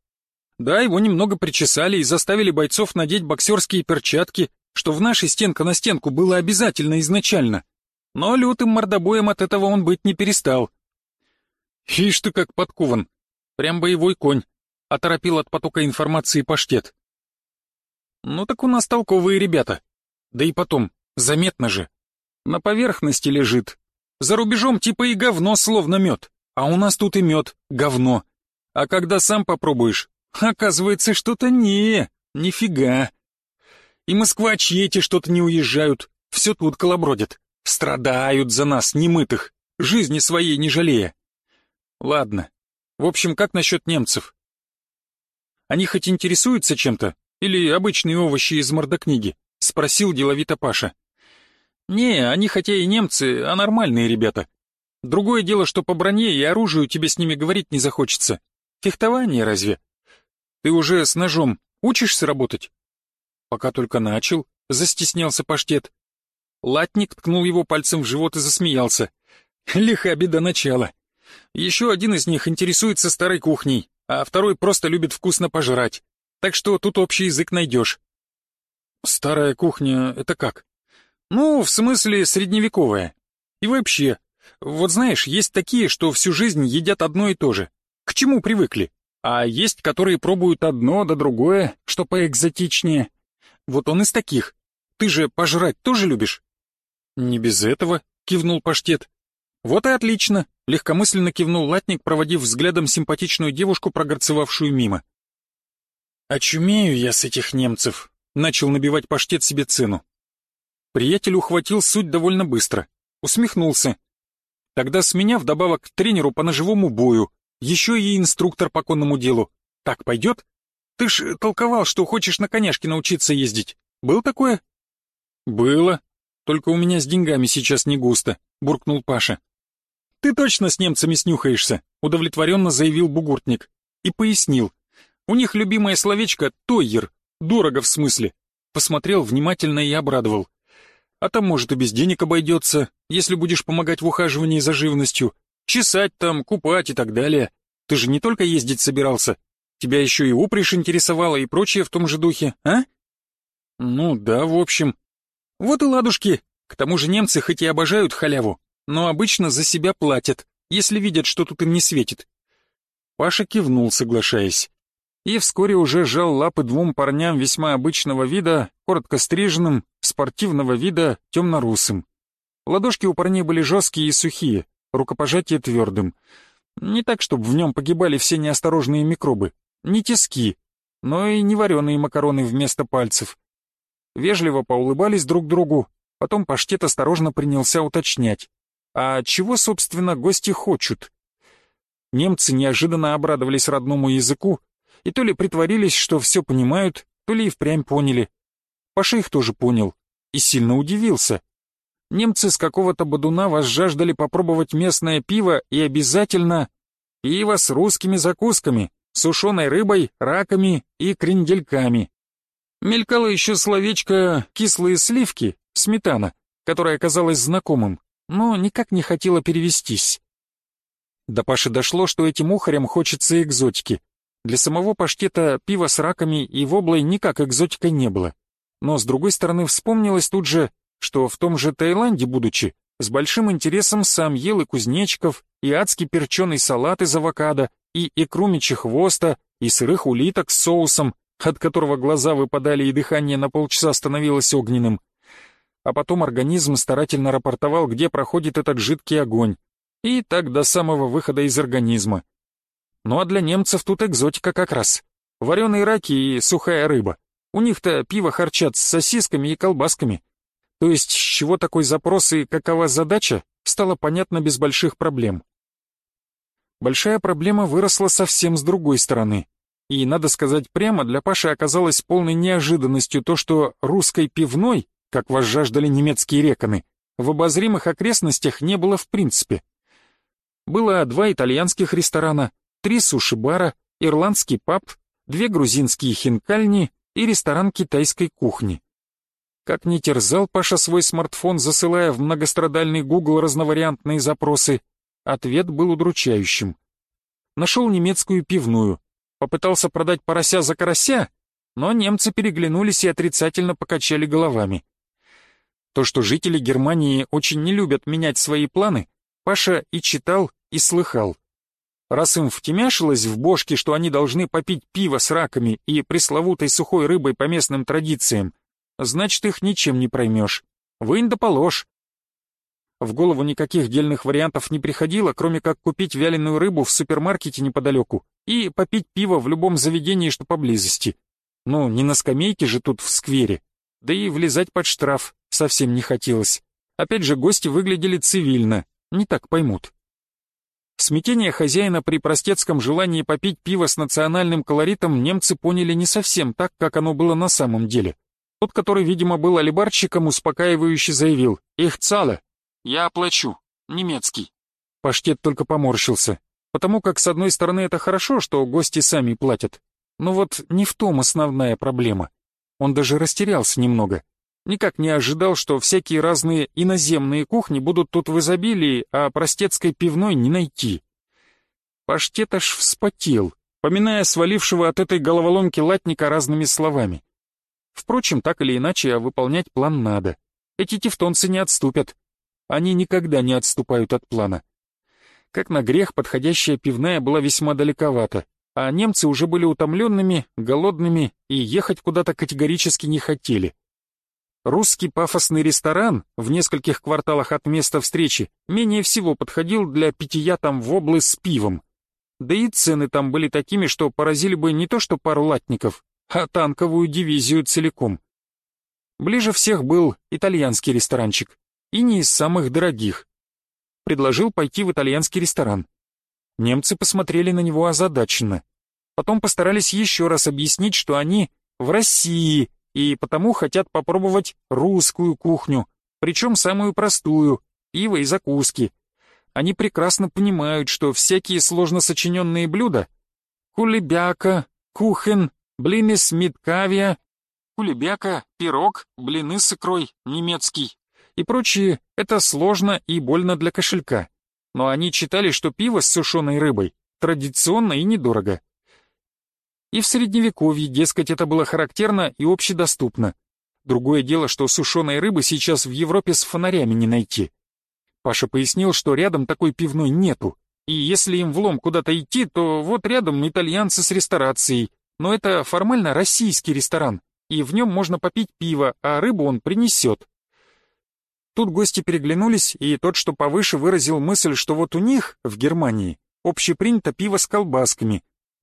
Да, его немного причесали и заставили бойцов надеть боксерские перчатки, что в нашей стенка на стенку было обязательно изначально. Но лютым мордобоем от этого он быть не перестал. Ишь ты как подкован. Прям боевой конь. Оторопил от потока информации паштет. Ну так у нас толковые ребята. Да и потом, заметно же. На поверхности лежит. За рубежом типа и говно словно мед. А у нас тут и мед, говно. А когда сам попробуешь, оказывается, что-то не, нифига. И москвачи эти что-то не уезжают, все тут колобродят. Страдают за нас, немытых, жизни своей не жалея. Ладно. В общем, как насчет немцев? Они хоть интересуются чем-то? Или обычные овощи из мордокниги? Спросил деловито Паша. Не, они хотя и немцы, а нормальные ребята. Другое дело, что по броне и оружию тебе с ними говорить не захочется. Фехтование разве? Ты уже с ножом учишься работать? Пока только начал, застеснялся паштет. Латник ткнул его пальцем в живот и засмеялся. Лиха беда начала. Еще один из них интересуется старой кухней, а второй просто любит вкусно пожрать. Так что тут общий язык найдешь. Старая кухня — это как? Ну, в смысле, средневековая. И вообще, вот знаешь, есть такие, что всю жизнь едят одно и то же. К чему привыкли? А есть, которые пробуют одно да другое, что поэкзотичнее. Вот он из таких. Ты же пожрать тоже любишь? Не без этого, кивнул паштет. Вот и отлично, легкомысленно кивнул латник, проводив взглядом симпатичную девушку, прогорцевавшую мимо. «Очумею я с этих немцев», — начал набивать паштет себе цену. Приятель ухватил суть довольно быстро, усмехнулся. Тогда с меня вдобавок к тренеру по ножевому бою, еще и инструктор по конному делу. Так пойдет? Ты ж толковал, что хочешь на коняшке научиться ездить. Был такое? Было. Только у меня с деньгами сейчас не густо, буркнул Паша. Ты точно с немцами снюхаешься, удовлетворенно заявил бугуртник. И пояснил. У них любимое словечко «тойер», дорого в смысле. Посмотрел внимательно и обрадовал. А там, может, и без денег обойдется, если будешь помогать в ухаживании за живностью. Чесать там, купать и так далее. Ты же не только ездить собирался. Тебя еще и упряжь интересовала и прочее в том же духе, а? Ну да, в общем. Вот и ладушки. К тому же немцы хоть и обожают халяву, но обычно за себя платят, если видят, что тут им не светит. Паша кивнул, соглашаясь. И вскоре уже жал лапы двум парням весьма обычного вида, коротко стриженным, спортивного вида, темно-русым. Ладошки у парней были жесткие и сухие, рукопожатие твердым. Не так, чтобы в нем погибали все неосторожные микробы, не тиски, но и не вареные макароны вместо пальцев. Вежливо поулыбались друг другу, потом паштет осторожно принялся уточнять. А чего, собственно, гости хочут? Немцы неожиданно обрадовались родному языку и то ли притворились, что все понимают, то ли и впрямь поняли. Паша их тоже понял и сильно удивился. Немцы с какого-то бодуна возжаждали попробовать местное пиво и обязательно пиво с русскими закусками, сушеной рыбой, раками и крендельками. Мелькало еще словечко «кислые сливки», сметана, которое оказалось знакомым, но никак не хотело перевестись. До Паши дошло, что этим ухарям хочется экзотики. Для самого паштета пива с раками и воблой никак экзотикой не было. Но с другой стороны вспомнилось тут же, что в том же Таиланде, будучи, с большим интересом сам ел и кузнечиков, и адский перченый салат из авокадо, и икру мечехвоста, и сырых улиток с соусом, от которого глаза выпадали и дыхание на полчаса становилось огненным. А потом организм старательно рапортовал, где проходит этот жидкий огонь. И так до самого выхода из организма. Ну а для немцев тут экзотика как раз. Вареные раки и сухая рыба. У них-то пиво харчат с сосисками и колбасками. То есть, с чего такой запрос и какова задача, стало понятно без больших проблем. Большая проблема выросла совсем с другой стороны. И, надо сказать прямо, для Паши оказалось полной неожиданностью то, что русской пивной, как возжаждали немецкие реконы, в обозримых окрестностях не было в принципе. Было два итальянских ресторана, три суши-бара, ирландский паб, две грузинские хинкальни и ресторан китайской кухни. Как ни терзал Паша свой смартфон, засылая в многострадальный Google разновариантные запросы, ответ был удручающим. Нашел немецкую пивную, попытался продать порося за карася, но немцы переглянулись и отрицательно покачали головами. То, что жители Германии очень не любят менять свои планы, Паша и читал, и слыхал. Раз им втемяшилось в бошке, что они должны попить пиво с раками и пресловутой сухой рыбой по местным традициям, значит, их ничем не проймешь. Вынь да положь. В голову никаких дельных вариантов не приходило, кроме как купить вяленую рыбу в супермаркете неподалеку и попить пиво в любом заведении, что поблизости. Ну, не на скамейке же тут в сквере. Да и влезать под штраф совсем не хотелось. Опять же, гости выглядели цивильно, не так поймут. Смятение хозяина при простецком желании попить пиво с национальным колоритом немцы поняли не совсем так, как оно было на самом деле. Тот, который, видимо, был алибарщиком, успокаивающе заявил «Их цале!» «Я оплачу. Немецкий». Паштет только поморщился. потому как, с одной стороны, это хорошо, что гости сами платят, но вот не в том основная проблема. Он даже растерялся немного. Никак не ожидал, что всякие разные иноземные кухни будут тут в изобилии, а простецкой пивной не найти. Паштет аж вспотел, поминая свалившего от этой головоломки латника разными словами. Впрочем, так или иначе, а выполнять план надо. Эти тевтонцы не отступят. Они никогда не отступают от плана. Как на грех, подходящая пивная была весьма далековата, а немцы уже были утомленными, голодными и ехать куда-то категорически не хотели. Русский пафосный ресторан в нескольких кварталах от места встречи менее всего подходил для питья там воблы с пивом. Да и цены там были такими, что поразили бы не то что пару латников, а танковую дивизию целиком. Ближе всех был итальянский ресторанчик, и не из самых дорогих. Предложил пойти в итальянский ресторан. Немцы посмотрели на него озадаченно. Потом постарались еще раз объяснить, что они в России и потому хотят попробовать русскую кухню, причем самую простую, пиво и закуски. Они прекрасно понимают, что всякие сложно сочиненные блюда — кулебяка, кухен, блины с миткавия, кулебяка, пирог, блины с икрой, немецкий и прочее — это сложно и больно для кошелька. Но они читали, что пиво с сушеной рыбой традиционно и недорого. И в средневековье, дескать, это было характерно и общедоступно. Другое дело, что сушеной рыбы сейчас в Европе с фонарями не найти. Паша пояснил, что рядом такой пивной нету, и если им влом куда-то идти, то вот рядом итальянцы с ресторацией, но это формально российский ресторан, и в нем можно попить пиво, а рыбу он принесет. Тут гости переглянулись, и тот, что повыше, выразил мысль, что вот у них, в Германии, общепринято пиво с колбасками,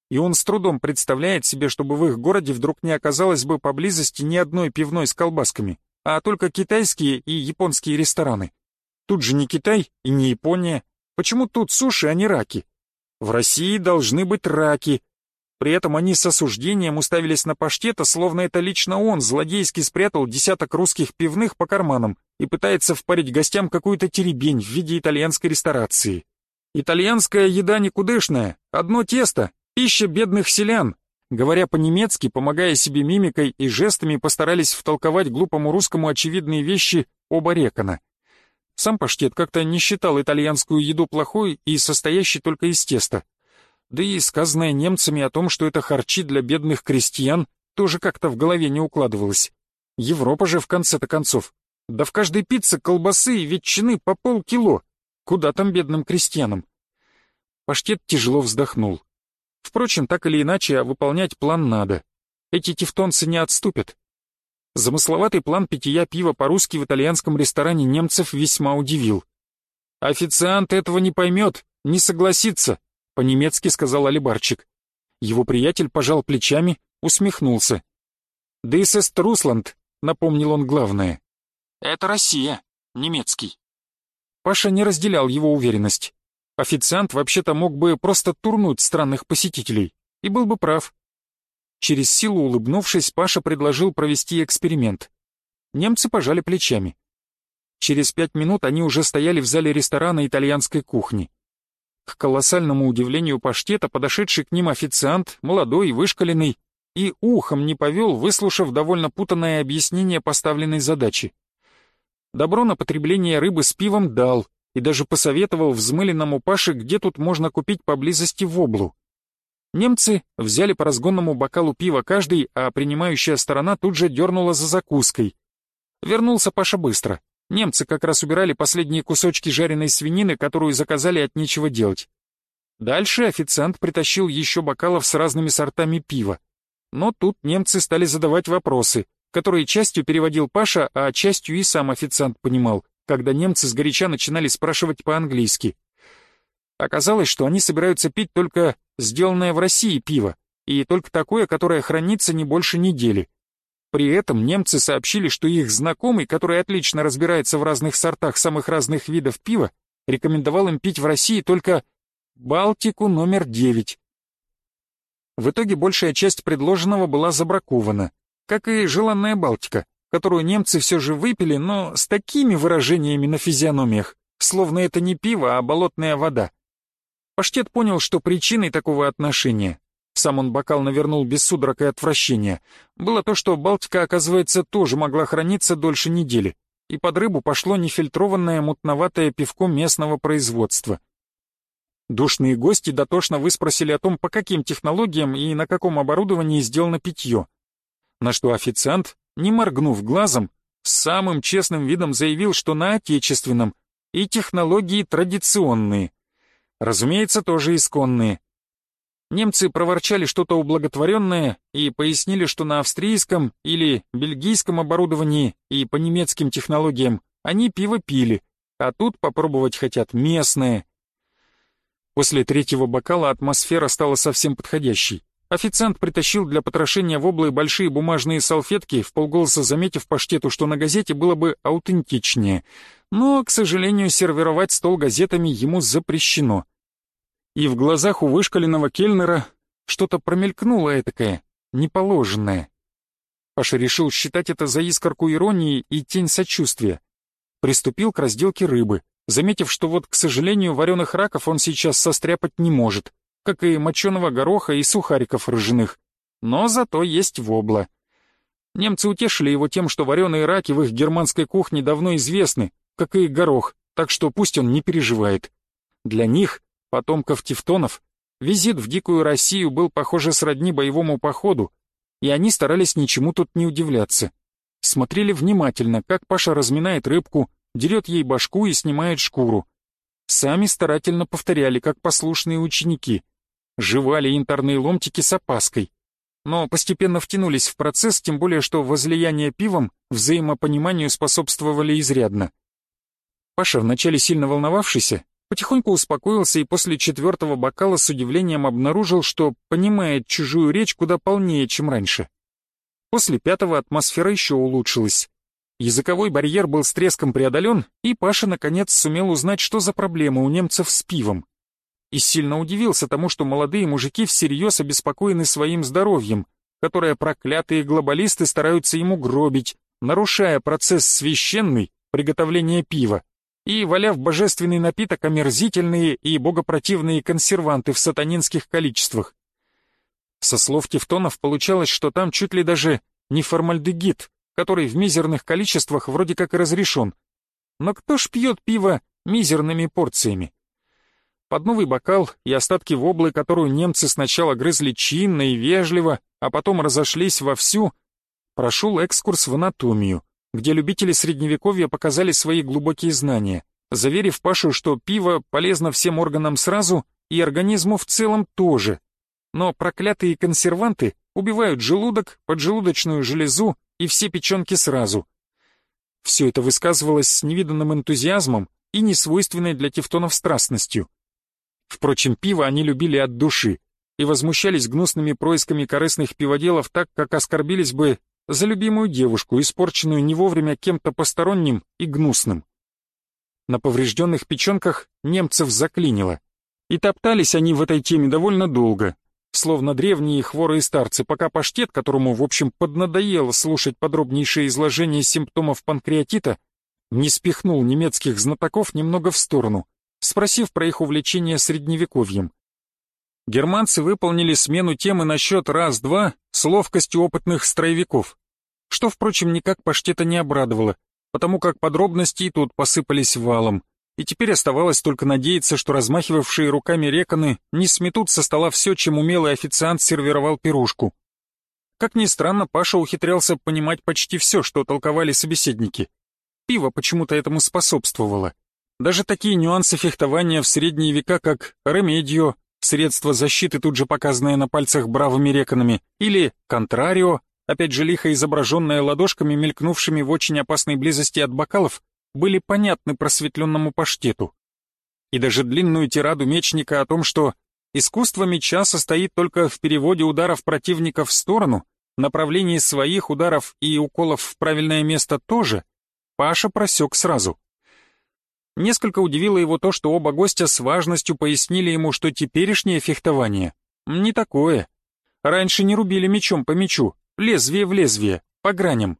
и он с трудом представляет себе, чтобы в их городе вдруг не оказалось бы поблизости ни одной пивной с колбасками, а только китайские и японские рестораны. Тут же не Китай и не Япония. Почему тут суши, а не раки? В России должны быть раки. При этом они с осуждением уставились на паштета, словно это лично он злодейски спрятал десяток русских пивных по карманам и пытается впарить гостям какую-то теребень в виде итальянской ресторации. Итальянская еда никудышная, одно тесто, Пища бедных селян. Говоря по-немецки, помогая себе мимикой и жестами, постарались втолковать глупому русскому очевидные вещи оба рекона. Сам паштет как-то не считал итальянскую еду плохой и состоящей только из теста. Да и сказанное немцами о том, что это харчи для бедных крестьян, тоже как-то в голове не укладывалось. Европа же в конце-то концов. Да в каждой пицце колбасы и ветчины по полкило. Куда там бедным крестьянам? Паштет тяжело вздохнул. Впрочем, так или иначе, а выполнять план надо. Эти тевтонцы не отступят. Замысловатый план питья пива по-русски в итальянском ресторане немцев весьма удивил. «Официант этого не поймет, не согласится», — по-немецки сказал алибарчик. Его приятель пожал плечами, усмехнулся. «This is Russland», — напомнил он главное. «Это Россия, немецкий». Паша не разделял его уверенность. Официант вообще-то мог бы просто турнуть странных посетителей, и был бы прав. Через силу улыбнувшись, Паша предложил провести эксперимент. Немцы пожали плечами. Через пять минут они уже стояли в зале ресторана итальянской кухни. К колоссальному удивлению паштета подошедший к ним официант, молодой, вышкаленный, и ухом не повел, выслушав довольно путанное объяснение поставленной задачи. Добро на потребление рыбы с пивом дал, и даже посоветовал взмыленному Паше, где тут можно купить поблизости воблу. Немцы взяли по разгонному бокалу пива каждый, а принимающая сторона тут же дернула за закуской. Вернулся Паша быстро. Немцы как раз убирали последние кусочки жареной свинины, которую заказали от нечего делать. Дальше официант притащил еще бокалов с разными сортами пива. Но тут немцы стали задавать вопросы, которые частью переводил Паша, а частью и сам официант понимал когда немцы сгоряча начинали спрашивать по-английски. Оказалось, что они собираются пить только сделанное в России пиво, и только такое, которое хранится не больше недели. При этом немцы сообщили, что их знакомый, который отлично разбирается в разных сортах самых разных видов пива, рекомендовал им пить в России только «Балтику номер 9». В итоге большая часть предложенного была забракована, как и желанная Балтика которую немцы все же выпили, но с такими выражениями на физиономиях, словно это не пиво, а болотная вода. Паштет понял, что причиной такого отношения, сам он бокал навернул без судорог и отвращения, было то, что Балтика, оказывается, тоже могла храниться дольше недели, и под рыбу пошло нефильтрованное мутноватое пивко местного производства. Душные гости дотошно выспросили о том, по каким технологиям и на каком оборудовании сделано питье. На что официант, не моргнув глазом, с самым честным видом заявил, что на отечественном, и технологии традиционные. Разумеется, тоже исконные. Немцы проворчали что-то ублаготворенное и пояснили, что на австрийском или бельгийском оборудовании и по немецким технологиям они пиво пили, а тут попробовать хотят местное. После третьего бокала атмосфера стала совсем подходящей. Официант притащил для потрошения воблы большие бумажные салфетки, в полголоса заметив паштету, что на газете было бы аутентичнее. Но, к сожалению, сервировать стол газетами ему запрещено — и в глазах у вышкаленного кельнера что-то промелькнуло этакое, неположенное. Паша решил считать это за искорку иронии и тень сочувствия. Приступил к разделке рыбы, заметив, что вот, к сожалению, вареных раков он сейчас состряпать не может, как и моченого гороха и сухариков ржаных. Но зато есть вобла. Немцы утешили его тем, что вареные раки в их германской кухне давно известны, как и горох, так что пусть он не переживает. Для них потомков тевтонов, визит в дикую Россию был, похоже, сродни боевому походу, и они старались ничему тут не удивляться. Смотрели внимательно, как Паша разминает рыбку, дерет ей башку и снимает шкуру. Сами старательно повторяли, как послушные ученики. Жевали янтарные ломтики с опаской. Но постепенно втянулись в процесс, тем более что возлияние пивом взаимопониманию способствовали изрядно. Паша, вначале сильно волновавшийся, Потихоньку успокоился и после четвертого бокала с удивлением обнаружил, что понимает чужую речь куда полнее, чем раньше. После пятого атмосфера еще улучшилась. Языковой барьер был с треском преодолен, и Паша наконец сумел узнать, что за проблемы у немцев с пивом. И сильно удивился тому, что молодые мужики всерьез обеспокоены своим здоровьем, которое проклятые глобалисты стараются ему гробить, нарушая процесс священный приготовления пива и валяв божественный напиток омерзительные и богопротивные консерванты в сатанинских количествах. Со слов тевтонов получалось, что там чуть ли даже не формальдегид, который в мизерных количествах вроде как и разрешен. Но кто ж пьет пиво мизерными порциями? Под новый бокал и остатки воблы, которую немцы сначала грызли чинно и вежливо, а потом разошлись вовсю, прошел экскурс в анатомию где любители средневековья показали свои глубокие знания, заверив Пашу, что пиво полезно всем органам сразу и организму в целом тоже. Но проклятые консерванты убивают желудок, поджелудочную железу и все печенки сразу. Все это высказывалось с невиданным энтузиазмом и несвойственной для тевтонов страстностью. Впрочем, пиво они любили от души и возмущались гнусными происками корыстных пиводелов так, как оскорбились бы за любимую девушку, испорченную не вовремя кем-то посторонним и гнусным. На поврежденных печенках немцев заклинило. И топтались они в этой теме довольно долго, словно древние хворые старцы, пока паштет, которому, в общем, поднадоело слушать подробнейшее изложение симптомов панкреатита, не спихнул немецких знатоков немного в сторону, спросив про их увлечение средневековьем. Германцы выполнили смену темы насчет раз-два с ловкостью опытных строевиков, что, впрочем, никак паштета не обрадовало, потому как подробности и тут посыпались валом, и теперь оставалось только надеяться, что размахивавшие руками реконы не сметут со стола все, чем умелый официант сервировал пирушку. Как ни странно, Паша ухитрялся понимать почти все, что толковали собеседники. Пиво почему-то этому способствовало. Даже такие нюансы фехтования в средние века, как ремедио, средство защиты, тут же показанное на пальцах бравыми реконами, или контрарио, опять же лихо изображенное ладошками, мелькнувшими в очень опасной близости от бокалов, были понятны просветленному паштету. И даже длинную тираду мечника о том, что искусство меча состоит только в переводе ударов противника в сторону, направлении своих ударов и уколов в правильное место тоже, Паша просек сразу. Несколько удивило его то, что оба гостя с важностью пояснили ему, что теперешнее фехтование не такое. Раньше не рубили мечом по мечу, лезвие в лезвие, по граням.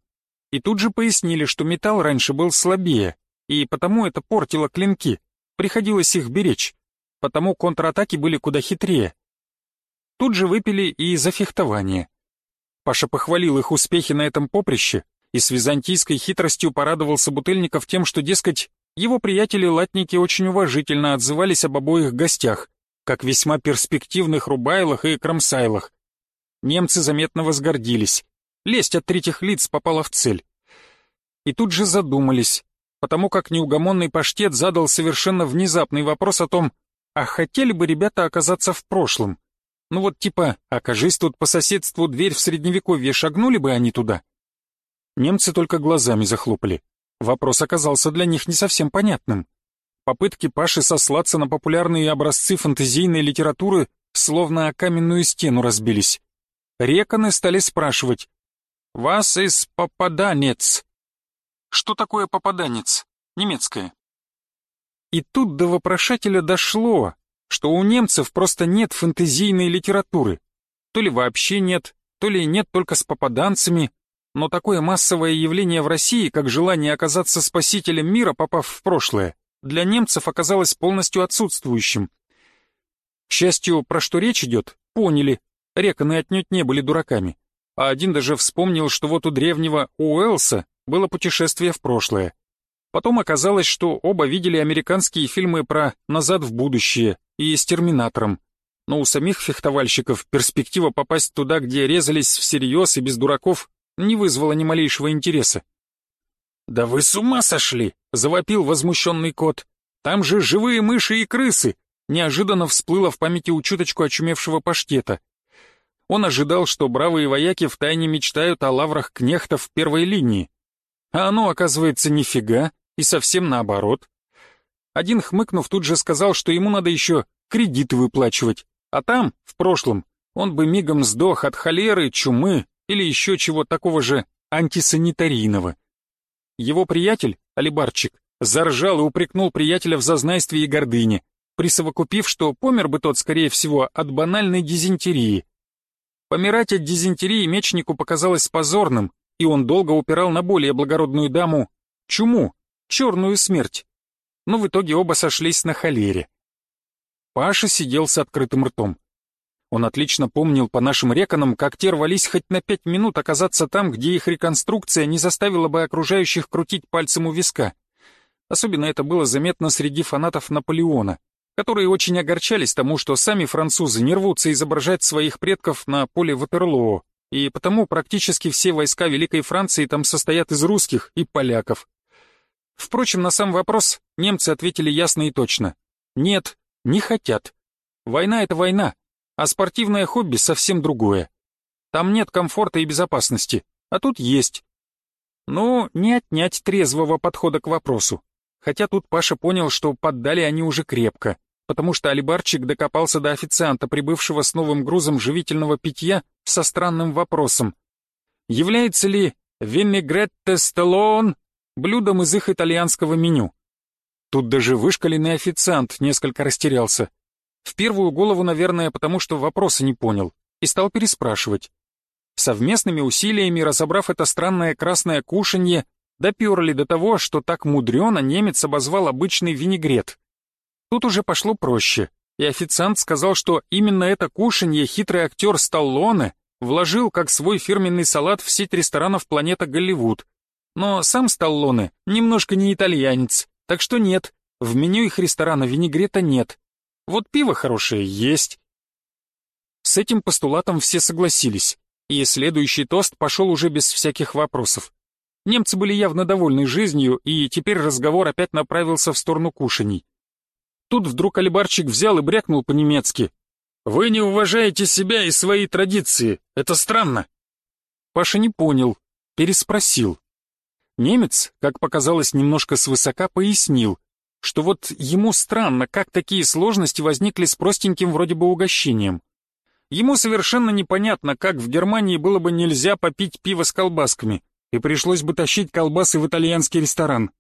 И тут же пояснили, что металл раньше был слабее, и потому это портило клинки, приходилось их беречь. потому контратаки были куда хитрее. Тут же выпили и за фехтование. Паша похвалил их успехи на этом поприще и с византийской хитростью порадовался Бутыльников тем, что, дескать, его приятели-латники очень уважительно отзывались об обоих гостях, как весьма перспективных рубайлах и кромсайлах. Немцы заметно возгордились. Лесть от третьих лиц попала в цель. И тут же задумались, потому как неугомонный паштет задал совершенно внезапный вопрос о том, а хотели бы ребята оказаться в прошлом? Ну вот типа, окажись тут по соседству дверь в средневековье, шагнули бы они туда? Немцы только глазами захлопали. Вопрос оказался для них не совсем понятным. Попытки Паши сослаться на популярные образцы фэнтезийной литературы словно о каменную стену разбились. Реконы стали спрашивать «Вас из попаданец?» Что такое попаданец? Немецкое. И тут до вопрошателя дошло, что у немцев просто нет фэнтезийной литературы. То ли вообще нет, то ли нет только с попаданцами, но такое массовое явление в России, как желание оказаться спасителем мира, попав в прошлое, для немцев оказалось полностью отсутствующим. К счастью, про что речь идет, поняли, реконы отнюдь не были дураками, а один даже вспомнил, что вот у древнего Уэллса было путешествие в прошлое. Потом оказалось, что оба видели американские фильмы про «Назад в будущее» и «С Терминатором». Но у самих фехтовальщиков перспектива попасть туда, где резались всерьез и без дураков, не вызвала ни малейшего интереса. «Да вы с ума сошли!» — завопил возмущенный кот. «Там же живые мыши и крысы!» Неожиданно всплыло в памяти у чуточку очумевшего паштета. Он ожидал, что бравые вояки втайне мечтают о лаврах кнехтов первой линии. А оно, оказывается, нифига, и совсем наоборот. Один, хмыкнув, тут же сказал, что ему надо еще кредиты выплачивать, а там, в прошлом, он бы мигом сдох от холеры, чумы или еще чего такого же антисанитарийного. Его приятель, Алибарчик, заржал и упрекнул приятеля в зазнайстве и гордыне, присовокупив, что помер бы тот, скорее всего, от банальной дизентерии. Помирать от дизентерии мечнику показалось позорным, и он долго упирал на более благородную даму чуму, черную смерть. Но в итоге оба сошлись на холере. Паша сидел с открытым ртом. Он отлично помнил по нашим реконам, как те рвались хоть на пять минут оказаться там, где их реконструкция не заставила бы окружающих крутить пальцем у виска. Особенно это было заметно среди фанатов Наполеона, которые очень огорчались тому, что сами французы не рвутся изображать своих предков на поле Ватерлоо и потому практически все войска Великой Франции там состоят из русских и поляков. Впрочем, на сам вопрос немцы ответили ясно и точно. Нет, не хотят. Война — это война, а спортивное хобби совсем другое. Там нет комфорта и безопасности, а тут есть. Ну, не отнять трезвого подхода к вопросу. Хотя тут Паша понял, что поддали они уже крепко потому что алибарчик докопался до официанта, прибывшего с новым грузом живительного питья, со странным вопросом. Является ли винегретте стеллон блюдом из их итальянского меню? Тут даже вышкаленный официант несколько растерялся. В первую голову, наверное, потому что вопроса не понял, и стал переспрашивать. Совместными усилиями, разобрав это странное красное кушанье, доперли до того, что так мудрено немец обозвал обычный винегрет. Тут уже пошло проще, и официант сказал, что именно это кушанье хитрый актер Сталлоне вложил как свой фирменный салат в сеть ресторанов «Планета Голливуд». Но сам Сталлоне немножко не итальянец, так что нет, в меню их ресторана винегрета нет. Вот пиво хорошее есть. С этим постулатом все согласились, и следующий тост пошел уже без всяких вопросов. Немцы были явно довольны жизнью, и теперь разговор опять направился в сторону кушаний. Тут вдруг алибарчик взял и брякнул по-немецки. «Вы не уважаете себя и свои традиции. Это странно». Паша не понял, переспросил. Немец, как показалось немножко свысока, пояснил, что вот ему странно, как такие сложности возникли с простеньким вроде бы угощением. Ему совершенно непонятно, как в Германии было бы нельзя попить пиво с колбасками, и пришлось бы тащить колбасы в итальянский ресторан.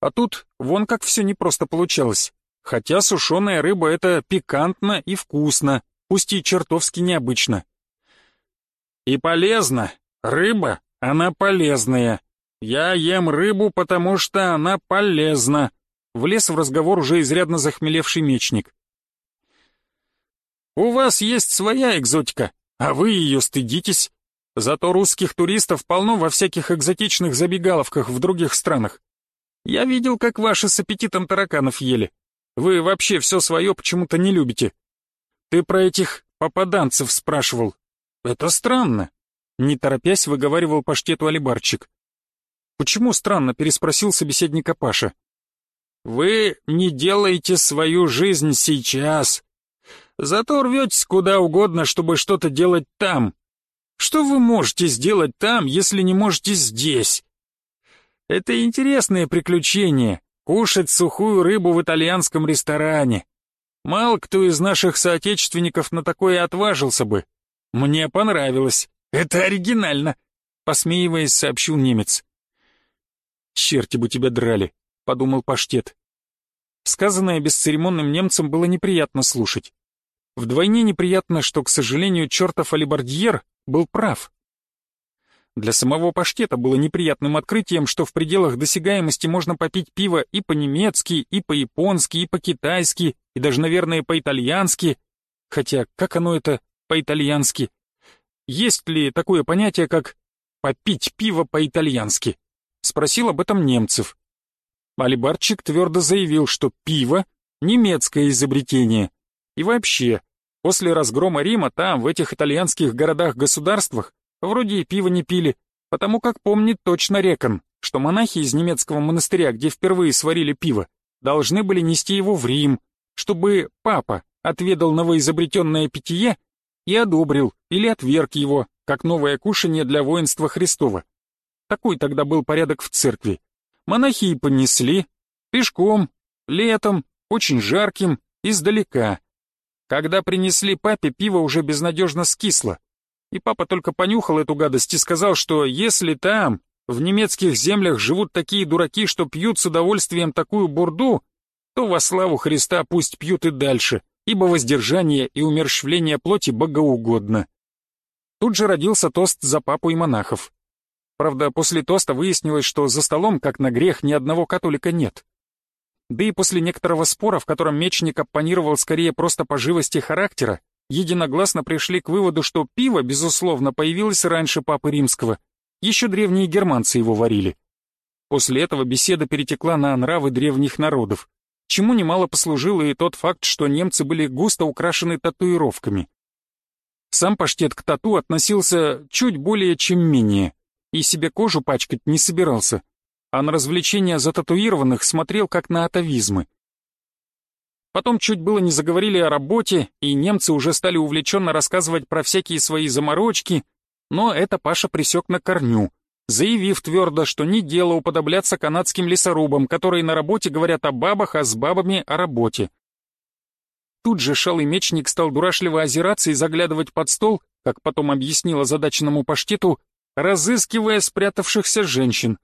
А тут вон как все непросто получалось. Хотя сушеная рыба — это пикантно и вкусно, пусть и чертовски необычно. И полезно. Рыба, она полезная. Я ем рыбу, потому что она полезна. Влез в разговор уже изрядно захмелевший мечник. У вас есть своя экзотика, а вы ее стыдитесь. Зато русских туристов полно во всяких экзотичных забегаловках в других странах. Я видел, как ваши с аппетитом тараканов ели. Вы вообще все свое почему-то не любите. Ты про этих попаданцев спрашивал. Это странно. Не торопясь, выговаривал паштету алибарчик. «Почему странно?» — переспросил собеседника Паша. «Вы не делаете свою жизнь сейчас. Зато рветесь куда угодно, чтобы что-то делать там. Что вы можете сделать там, если не можете здесь? Это интересное приключение — кушать сухую рыбу в итальянском ресторане. Мало кто из наших соотечественников на такое отважился бы. Мне понравилось. Это оригинально», — посмеиваясь, сообщил немец. «Черти бы тебя драли», — подумал паштет. Сказанное бесцеремонным немцам было неприятно слушать. Вдвойне неприятно, что, к сожалению, чертов алибардьер был прав. Для самого паштета было неприятным открытием, что в пределах досягаемости можно попить пиво и по-немецки, и по-японски, и по-китайски, и даже, наверное, по-итальянски. Хотя, как оно это по-итальянски? Есть ли такое понятие, как «попить пиво по-итальянски»? Спросил об этом немцев. Алибарчик твердо заявил, что пиво — немецкое изобретение. И вообще, после разгрома Рима там, в этих итальянских городах-государствах, вроде и пиво не пили, потому как помнит точно Рекон, что монахи из немецкого монастыря, где впервые сварили пиво, должны были нести его в Рим, чтобы папа отведал новоизобретенное питье и одобрил или отверг его, как новое кушание для воинства Христова. Такой тогда был порядок в церкви. Монахи и понесли, пешком, летом, очень жарким, издалека. Когда принесли папе, пиво уже безнадежно скисло. И папа только понюхал эту гадость и сказал, что если там, в немецких землях, живут такие дураки, что пьют с удовольствием такую бурду, то во славу Христа пусть пьют и дальше ибо воздержание и умерщвление плоти богоугодно. Тут же родился тост за папу и монахов. Правда, после тоста выяснилось, что за столом, как на грех, ни одного католика нет. Да и после некоторого спора, в котором мечник оппонировал скорее просто по живости характера, единогласно пришли к выводу, что пиво, безусловно, появилось раньше Папы Римского. Еще древние германцы его варили. После этого беседа перетекла на нравы древних народов чему немало послужил и тот факт, что немцы были густо украшены татуировками. Сам паштет к тату относился чуть более чем менее, и себе кожу пачкать не собирался, а на развлечения зататуированных смотрел как на атовизмы. Потом чуть было не заговорили о работе, и немцы уже стали увлеченно рассказывать про всякие свои заморочки, но это Паша присек на корню — заявив твердо, что не дело уподобляться канадским лесорубам, которые на работе говорят о бабах, а с бабами о работе. Тут же шалый мечник стал дурашливо озираться и заглядывать под стол, как потом объяснила задачному паштету, разыскивая спрятавшихся женщин.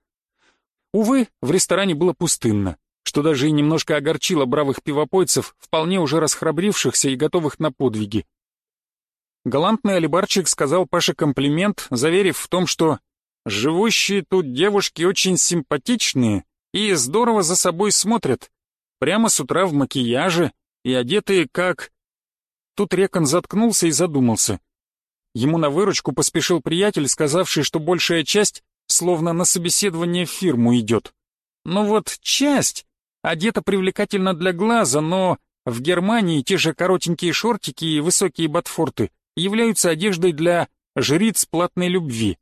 Увы, в ресторане было пустынно, что даже и немножко огорчило бравых пивопойцев, вполне уже расхрабрившихся и готовых на подвиги. Галантный алибарчик сказал Паше комплимент, заверив в том, что Живущие тут девушки очень симпатичные и здорово за собой смотрят. Прямо с утра в макияже и одетые как... Тут Рекон заткнулся и задумался. Ему на выручку поспешил приятель, сказавший, что большая часть словно на собеседование в фирму идет. Ну вот часть одета привлекательно для глаза, но в Германии те же коротенькие шортики и высокие ботфорты являются одеждой для жриц платной любви.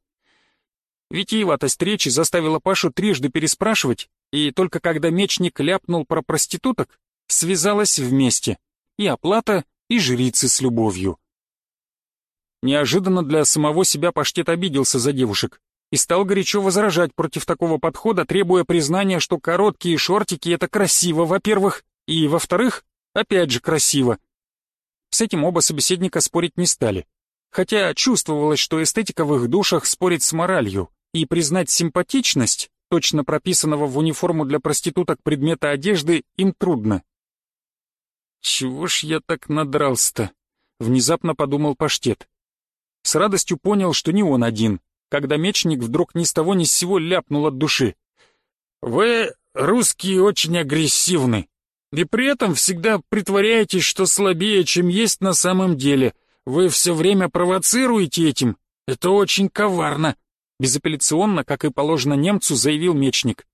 Витиеватость речи заставила Пашу трижды переспрашивать, и только когда мечник ляпнул про проституток, связалась вместе и оплата, и жрицы с любовью. Неожиданно для самого себя Паштет обиделся за девушек и стал горячо возражать против такого подхода, требуя признания, что короткие шортики — это красиво, во-первых, и, во-вторых, опять же красиво. С этим оба собеседника спорить не стали, хотя чувствовалось, что эстетика в их душах спорит с моралью, и признать симпатичность, точно прописанного в униформу для проституток предмета одежды, им трудно. «Чего ж я так надрался-то?» — внезапно подумал Паштет. С радостью понял, что не он один, когда мечник вдруг ни с того ни с сего ляпнул от души. «Вы, русские, очень агрессивны. И при этом всегда притворяетесь, что слабее, чем есть на самом деле. Вы все время провоцируете этим. Это очень коварно. Безапелляционно, как и положено немцу, заявил мечник.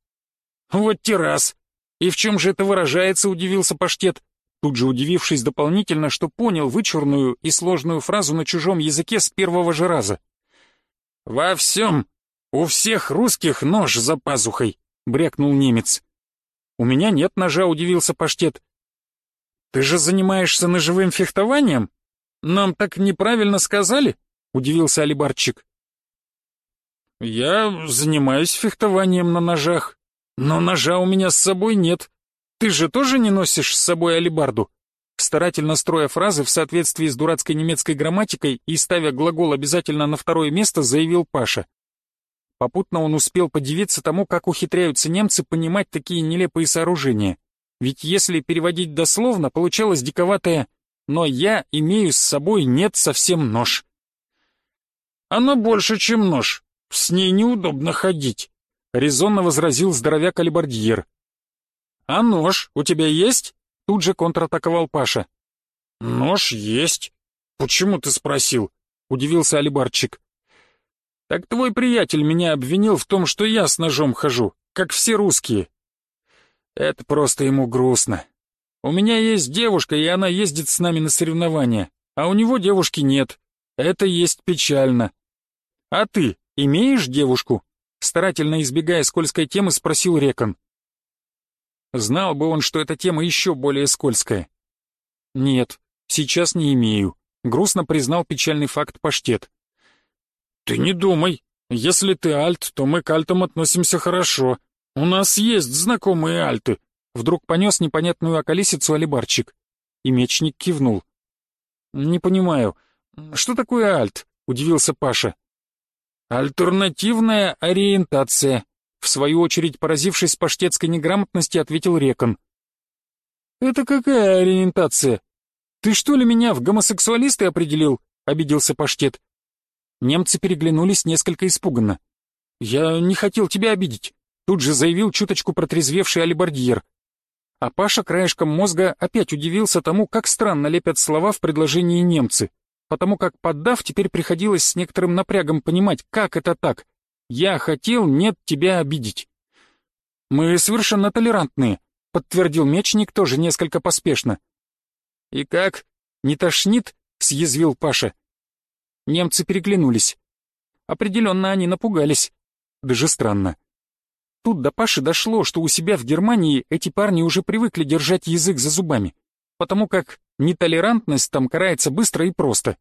Вот те раз. И в чем же это выражается, удивился паштет. Тут же удивившись дополнительно, что понял вычурную и сложную фразу на чужом языке с первого же раза. «Во всем! У всех русских нож за пазухой!» — брякнул немец. «У меня нет ножа», — удивился паштет. «Ты же занимаешься ножевым фехтованием? Нам так неправильно сказали?» — удивился алибарчик. «Я занимаюсь фехтованием на ножах, но ножа у меня с собой нет. Ты же тоже не носишь с собой алибарду?» Старательно строя фразы в соответствии с дурацкой немецкой грамматикой и ставя глагол обязательно на второе место, заявил Паша. Попутно он успел подивиться тому, как ухитряются немцы понимать такие нелепые сооружения. Ведь если переводить дословно, получалось диковатое «но я имею с собой нет совсем нож». «Оно больше, чем нож. С ней неудобно ходить», — резонно возразил здоровяк-алибардьер. «А нож у тебя есть?» — тут же контратаковал Паша. «Нож есть. Почему ты спросил?» — удивился алибарчик. Так твой приятель меня обвинил в том, что я с ножом хожу, как все русские. Это просто ему грустно. У меня есть девушка, и она ездит с нами на соревнования, а у него девушки нет. Это есть печально. А ты имеешь девушку? Старательно избегая скользкой темы, спросил Рекон. Знал бы он, что эта тема еще более скользкая. Нет, сейчас не имею, грустно признал печальный факт паштет. «Ты не думай. Если ты альт, то мы к альтам относимся хорошо. У нас есть знакомые альты». Вдруг понес непонятную околесицу алибарчик. И мечник кивнул. «Не понимаю, что такое альт?» — удивился Паша. «Альтернативная ориентация», — в свою очередь поразившись паштетской неграмотности, ответил Рекон. «Это какая ориентация? Ты что ли меня в гомосексуалисты определил?» — обиделся паштет. Немцы переглянулись несколько испуганно. «Я не хотел тебя обидеть», — тут же заявил чуточку протрезвевший алибардьер. А Паша краешком мозга опять удивился тому, как странно лепят слова в предложении немцы, потому как, поддав, теперь приходилось с некоторым напрягом понимать, как это так. «Я хотел, нет, тебя обидеть». «Мы совершенно толерантные», — подтвердил мечник тоже несколько поспешно. «И как? Не тошнит?» — съязвил Паша. Немцы переглянулись. Определенно они напугались. Даже странно. Тут до Паши дошло, что у себя в Германии эти парни уже привыкли держать язык за зубами, потому как нетолерантность там карается быстро и просто.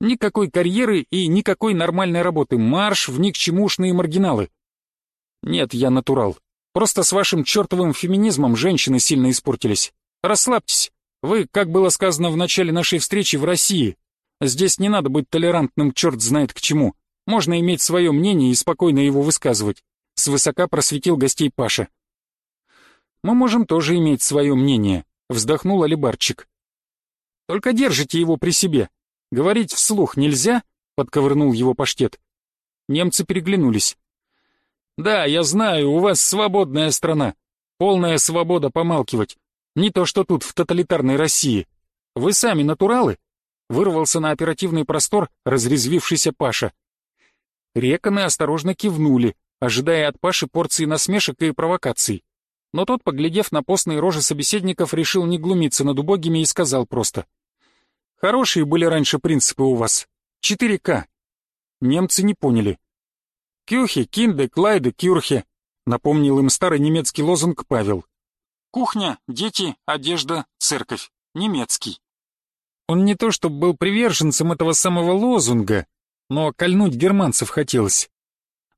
Никакой карьеры и никакой нормальной работы, марш в ни к чемушные маргиналы. Нет, я натурал. Просто с вашим чертовым феминизмом женщины сильно испортились. Расслабьтесь. Вы, как было сказано в начале нашей встречи, в России, Здесь не надо быть толерантным черт знает к чему. Можно иметь свое мнение и спокойно его высказывать. Свысока просветил гостей Паша. Мы можем тоже иметь свое мнение, вздохнул Алибарчик. Только держите его при себе. Говорить вслух нельзя, подковырнул его паштет. Немцы переглянулись. Да, я знаю, у вас свободная страна. Полная свобода помалкивать. Не то, что тут, в тоталитарной России. Вы сами натуралы? Вырвался на оперативный простор разрезвившийся Паша. Реконы осторожно кивнули, ожидая от Паши порции насмешек и провокаций. Но тот, поглядев на постные рожи собеседников, решил не глумиться над убогими и сказал просто. «Хорошие были раньше принципы у вас. 4К». Немцы не поняли. «Кюхе, кинде, клайде, кюрхе», — напомнил им старый немецкий лозунг Павел. «Кухня, дети, одежда, церковь. Немецкий». Он не то чтобы был приверженцем этого самого лозунга, но кольнуть германцев хотелось.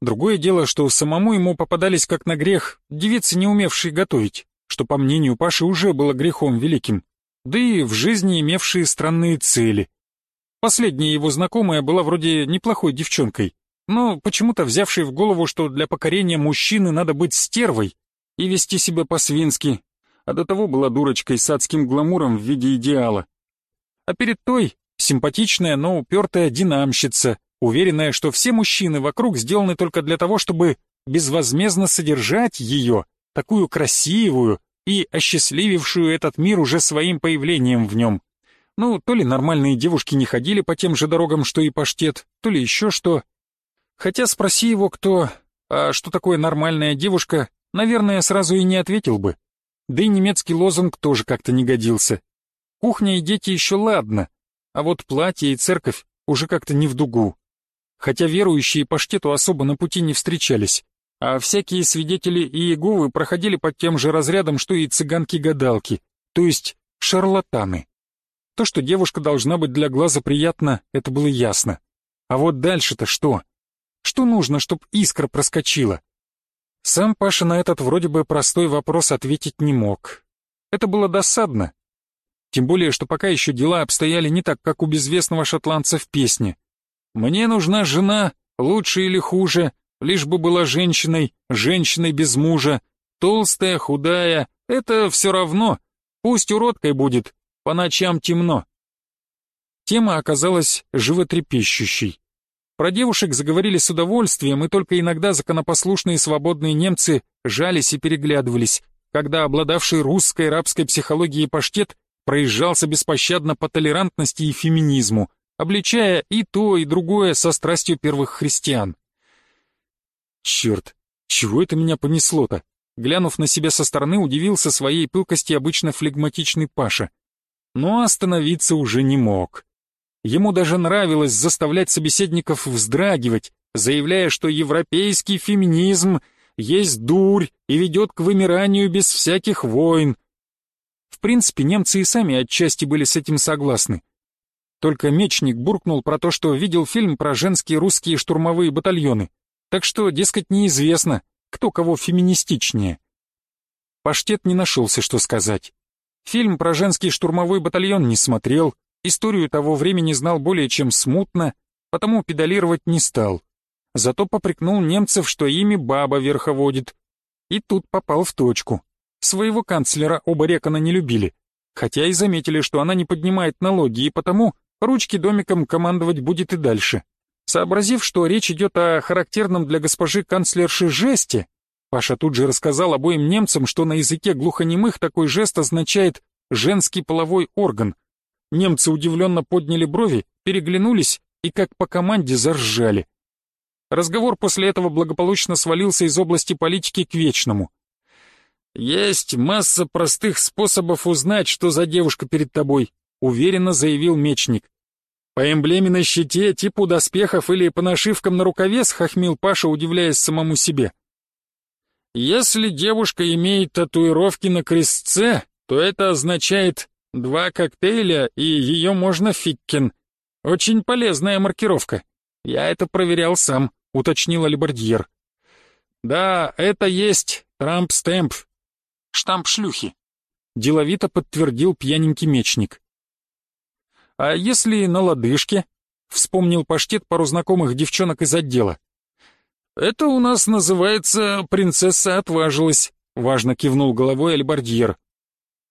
Другое дело, что самому ему попадались как на грех девицы, не умевшие готовить, что, по мнению Паши, уже было грехом великим, да и в жизни имевшие странные цели. Последняя его знакомая была вроде неплохой девчонкой, но почему-то взявшей в голову, что для покорения мужчины надо быть стервой и вести себя по-свински, а до того была дурочкой с адским гламуром в виде идеала а перед той симпатичная, но упертая динамщица, уверенная, что все мужчины вокруг сделаны только для того, чтобы безвозмездно содержать ее, такую красивую, и осчастливившую этот мир уже своим появлением в нем. Ну, то ли нормальные девушки не ходили по тем же дорогам, что и паштет, то ли еще что. Хотя спроси его кто, а что такое нормальная девушка, наверное, сразу и не ответил бы. Да и немецкий лозунг тоже как-то не годился. Кухня и дети еще ладно, а вот платье и церковь уже как-то не в дугу. Хотя верующие паштету особо на пути не встречались, а всякие свидетели Иеговы проходили под тем же разрядом, что и цыганки-гадалки, то есть шарлатаны. То, что девушка должна быть для глаза приятна, это было ясно. А вот дальше-то что? Что нужно, чтобы искра проскочила? Сам Паша на этот вроде бы простой вопрос ответить не мог. Это было досадно. Тем более, что пока еще дела обстояли не так, как у безвестного шотландца в песне. «Мне нужна жена, лучше или хуже, лишь бы была женщиной, женщиной без мужа, толстая, худая, это все равно, пусть уродкой будет, по ночам темно». Тема оказалась животрепещущей. Про девушек заговорили с удовольствием, и только иногда законопослушные свободные немцы жались и переглядывались, когда обладавший русской рабской психологией паштет проезжался беспощадно по толерантности и феминизму, обличая и то, и другое со страстью первых христиан. Черт, чего это меня понесло-то? Глянув на себя со стороны, удивился своей пылкости обычно флегматичный Паша. Но остановиться уже не мог. Ему даже нравилось заставлять собеседников вздрагивать, заявляя, что европейский феминизм есть дурь и ведет к вымиранию без всяких войн. В принципе, немцы и сами отчасти были с этим согласны. Только мечник буркнул про то, что видел фильм про женские русские штурмовые батальоны. Так что, дескать, неизвестно, кто кого феминистичнее. Паштет не нашелся, что сказать. Фильм про женский штурмовой батальон не смотрел, Историю того времени знал более чем смутно, потому педалировать не стал. Зато попрекнул немцев, что ими баба верховодит. И тут попал в точку. Своего канцлера оба Рекона не любили, хотя и заметили, что она не поднимает налоги, и потому ручки домиком командовать будет и дальше. Сообразив, что речь идет о характерном для госпожи канцлерши жесте, Паша тут же рассказал обоим немцам, что на языке глухонемых такой жест означает «женский половой орган», Немцы удивленно подняли брови, переглянулись и как по команде заржали. Разговор после этого благополучно свалился из области политики к вечному. «Есть масса простых способов узнать, что за девушка перед тобой», — уверенно заявил мечник. «По эмблеме на щите, типу доспехов или по нашивкам на рукаве?» — схохмил Паша, удивляясь самому себе. «Если девушка имеет татуировки на крестце, то это означает Два коктейля, и ее можно фиккин. Очень полезная маркировка. Я это проверял сам, уточнил Альбардьер. Да, это есть Трамп-стемп. Штамп шлюхи. Деловито подтвердил пьяненький мечник. А если на лодыжке? Вспомнил паштет пару знакомых девчонок из отдела. «Это у нас называется «принцесса отважилась», — важно кивнул головой Альбардьер.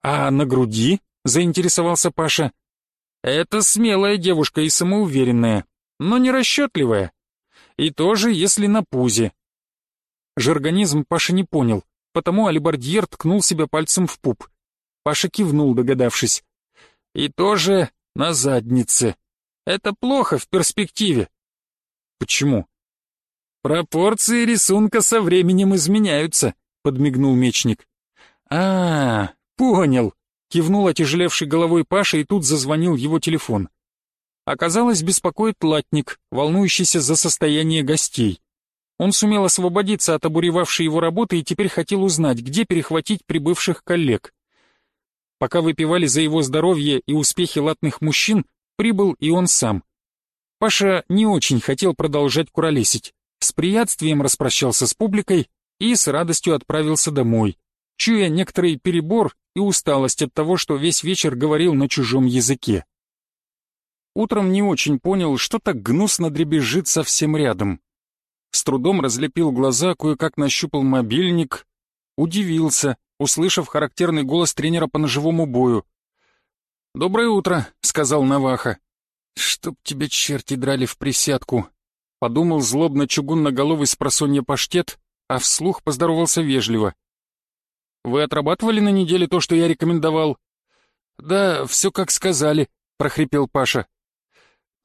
«А на груди?» — заинтересовался Паша. «Это смелая девушка и самоуверенная, но не расчетливая. И тоже, если на пузе». Жаргонизм Паша не понял, потому Алибардьер ткнул себя пальцем в пуп. Паша кивнул, догадавшись. «И тоже на заднице. Это плохо в перспективе». «Почему?» «Пропорции рисунка со временем изменяются», — подмигнул мечник. «А, понял. Кивнул отяжелевший головой Паша, и тут зазвонил его телефон. Оказалось, беспокоит латник, волнующийся за состояние гостей. Он сумел освободиться от обуревавшей его работы и теперь хотел узнать, где перехватить прибывших коллег. Пока выпивали за его здоровье и успехи латных мужчин, прибыл и он сам. Паша не очень хотел продолжать куролесить, с приятствием распрощался с публикой и с радостью отправился домой, чуя некоторый перебор и усталость от того, что весь вечер говорил на чужом языке. Утром не очень понял, что так гнусно дребезжит совсем рядом. С трудом разлепил глаза, кое-как нащупал мобильник, удивился, услышав характерный голос тренера по ножевому бою. «Доброе утро», — сказал Наваха. «Чтоб тебе черти драли в присядку», — подумал злобно чугунноголовый с просонья паштет, а вслух поздоровался вежливо. Вы отрабатывали на неделе то, что я рекомендовал?» «Да, все как сказали», — прохрипел Паша.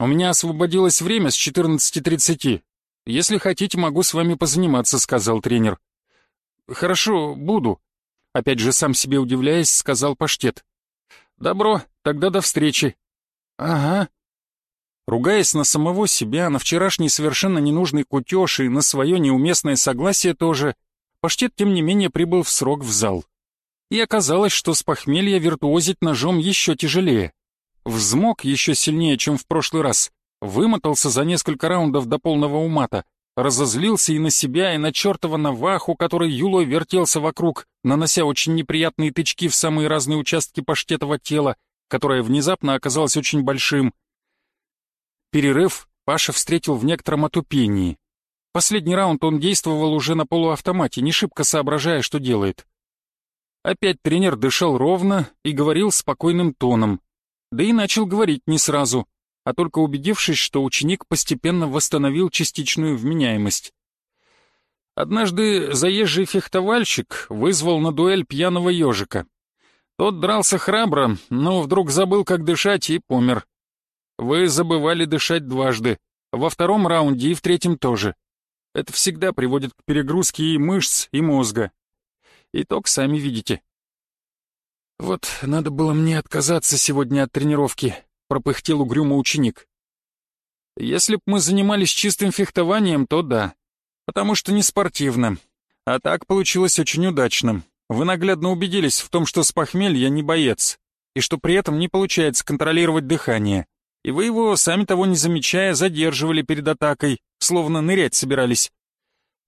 «У меня освободилось время с 14.30. Если хотите, могу с вами позаниматься», — сказал тренер. «Хорошо, буду», — опять же сам себе удивляясь, сказал Паштет. «Добро, тогда до встречи». «Ага». Ругаясь на самого себя, на вчерашний совершенно ненужный кутеж и на свое неуместное согласие тоже, Паштет, тем не менее, прибыл в срок в зал. И оказалось, что с похмелья виртуозить ножом еще тяжелее. Взмок еще сильнее, чем в прошлый раз, вымотался за несколько раундов до полного умата, разозлился и на себя, и на чертова Наваху, который юлой вертелся вокруг, нанося очень неприятные тычки в самые разные участки паштетова тела, которое внезапно оказалось очень большим. Перерыв Паша встретил в некотором отупении. Последний раунд он действовал уже на полуавтомате, не шибко соображая, что делает. Опять тренер дышал ровно и говорил спокойным тоном. Да и начал говорить не сразу, а только убедившись, что ученик постепенно восстановил частичную вменяемость. Однажды заезжий фехтовальщик вызвал на дуэль пьяного ежика. Тот дрался храбро, но вдруг забыл, как дышать, и помер. Вы забывали дышать дважды, во втором раунде и в третьем тоже. Это всегда приводит к перегрузке и мышц, и мозга. Итог сами видите. «Вот надо было мне отказаться сегодня от тренировки», — пропыхтел угрюмо ученик. «Если б мы занимались чистым фехтованием, то да. Потому что не спортивно. А так получилось очень удачно. Вы наглядно убедились в том, что с похмелья не боец, и что при этом не получается контролировать дыхание. И вы его, сами того не замечая, задерживали перед атакой, словно нырять собирались.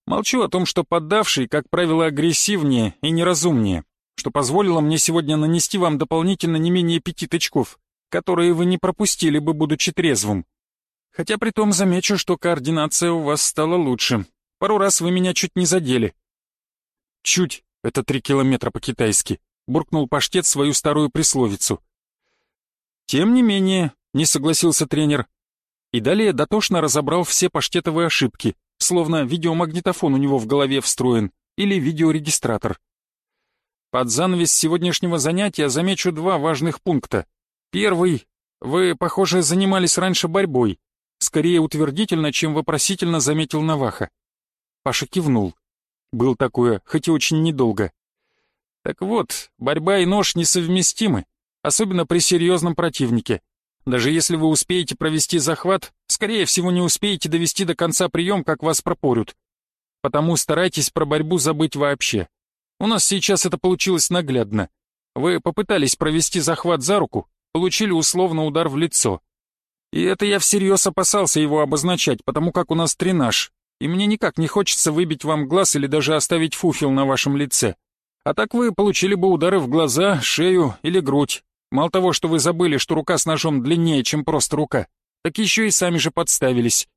Молчу о том, что поддавший, как правило, агрессивнее и неразумнее, что позволило мне сегодня нанести вам дополнительно не менее пяти тычков которые вы не пропустили бы, будучи трезвым. Хотя при том замечу, что координация у вас стала лучше. Пару раз вы меня чуть не задели». «Чуть» — это три километра по-китайски, — буркнул паштет свою старую присловицу. «Тем не менее», — не согласился тренер. И далее дотошно разобрал все паштетовые ошибки, словно видеомагнитофон у него в голове встроен или видеорегистратор. Под занавес сегодняшнего занятия замечу два важных пункта. Первый. Вы, похоже, занимались раньше борьбой. Скорее утвердительно, чем вопросительно заметил Наваха. Паша кивнул. Был такое, хоть и очень недолго. Так вот, борьба и нож несовместимы, особенно при серьезном противнике. Даже если вы успеете провести захват, скорее всего не успеете довести до конца прием, как вас пропорют. Потому старайтесь про борьбу забыть вообще. У нас сейчас это получилось наглядно. Вы попытались провести захват за руку, получили условно удар в лицо. И это я всерьез опасался его обозначать, потому как у нас тренаж, и мне никак не хочется выбить вам глаз или даже оставить фуфел на вашем лице. А так вы получили бы удары в глаза, шею или грудь. Мало того, что вы забыли, что рука с ножом длиннее, чем просто рука, так еще и сами же подставились.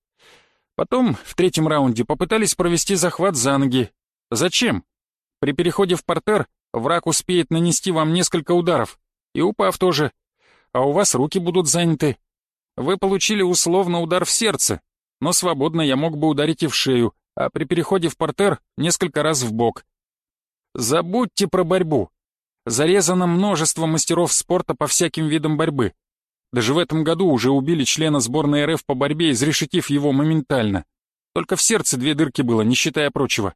Потом, в третьем раунде, попытались провести захват за ноги. Зачем? При переходе в портер враг успеет нанести вам несколько ударов. И упав тоже, а у вас руки будут заняты. Вы получили условно удар в сердце, но свободно я мог бы ударить и в шею, а при переходе в портер несколько раз в бок. Забудьте про борьбу. Зарезано множество мастеров спорта по всяким видам борьбы. Даже в этом году уже убили члена сборной РФ по борьбе, изрешетив его моментально. Только в сердце две дырки было, не считая прочего.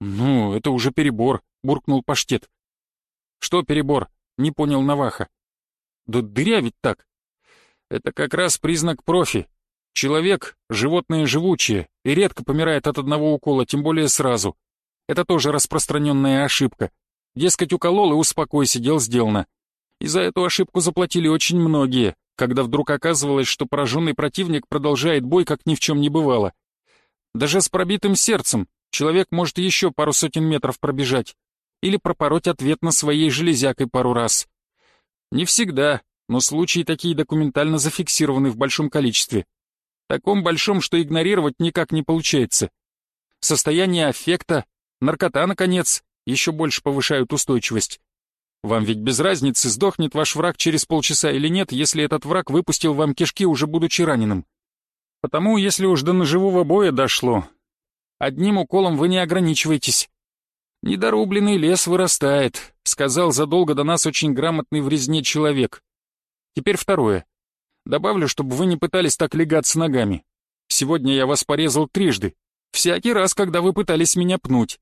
«Ну, это уже перебор», — буркнул Паштет. «Что перебор?» — не понял Наваха. Да дырявить так. Это как раз признак профи. Человек — животное живучее и редко помирает от одного укола, тем более сразу. Это тоже распространенная ошибка. Дескать, уколол и успокойся, дел сделано. И за эту ошибку заплатили очень многие, когда вдруг оказывалось, что пораженный противник продолжает бой, как ни в чем не бывало. Даже с пробитым сердцем человек может еще пару сотен метров пробежать или пропороть ответно своей железякой пару раз. Не всегда, но случаи такие документально зафиксированы в большом количестве. Таком большом, что игнорировать никак не получается. Состояние аффекта, наркота, наконец, еще больше повышают устойчивость. Вам ведь без разницы, сдохнет ваш враг через полчаса или нет, если этот враг выпустил вам кишки, уже будучи раненым. Потому, если уж до ножевого боя дошло, одним уколом вы не ограничиваетесь. «Недорубленный лес вырастает», — сказал задолго до нас очень грамотный в резне человек. Теперь второе. Добавлю, чтобы вы не пытались так легаться ногами. Сегодня я вас порезал трижды. Всякий раз, когда вы пытались меня пнуть.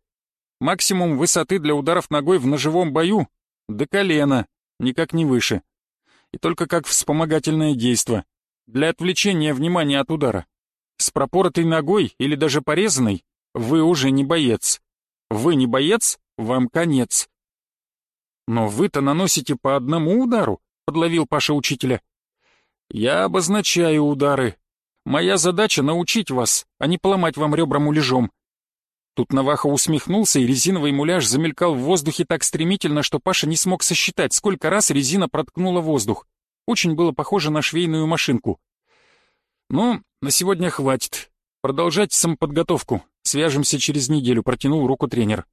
Максимум высоты для ударов ногой в ножевом бою — до колена, никак не выше. И только как вспомогательное действо, для отвлечения внимания от удара. С пропоротой ногой или даже порезанной вы уже не боец. Вы не боец, вам конец. Но вы-то наносите по одному удару, подловил Паша учителя. Я обозначаю удары. Моя задача научить вас, а не поломать вам ребра муляжом. Тут Наваха усмехнулся, и резиновый муляж замелькал в воздухе так стремительно, что Паша не смог сосчитать, сколько раз резина проткнула воздух. Очень было похоже на швейную машинку. «Ну, на сегодня хватит. Продолжать самоподготовку. Свяжемся через неделю», — протянул руку тренер.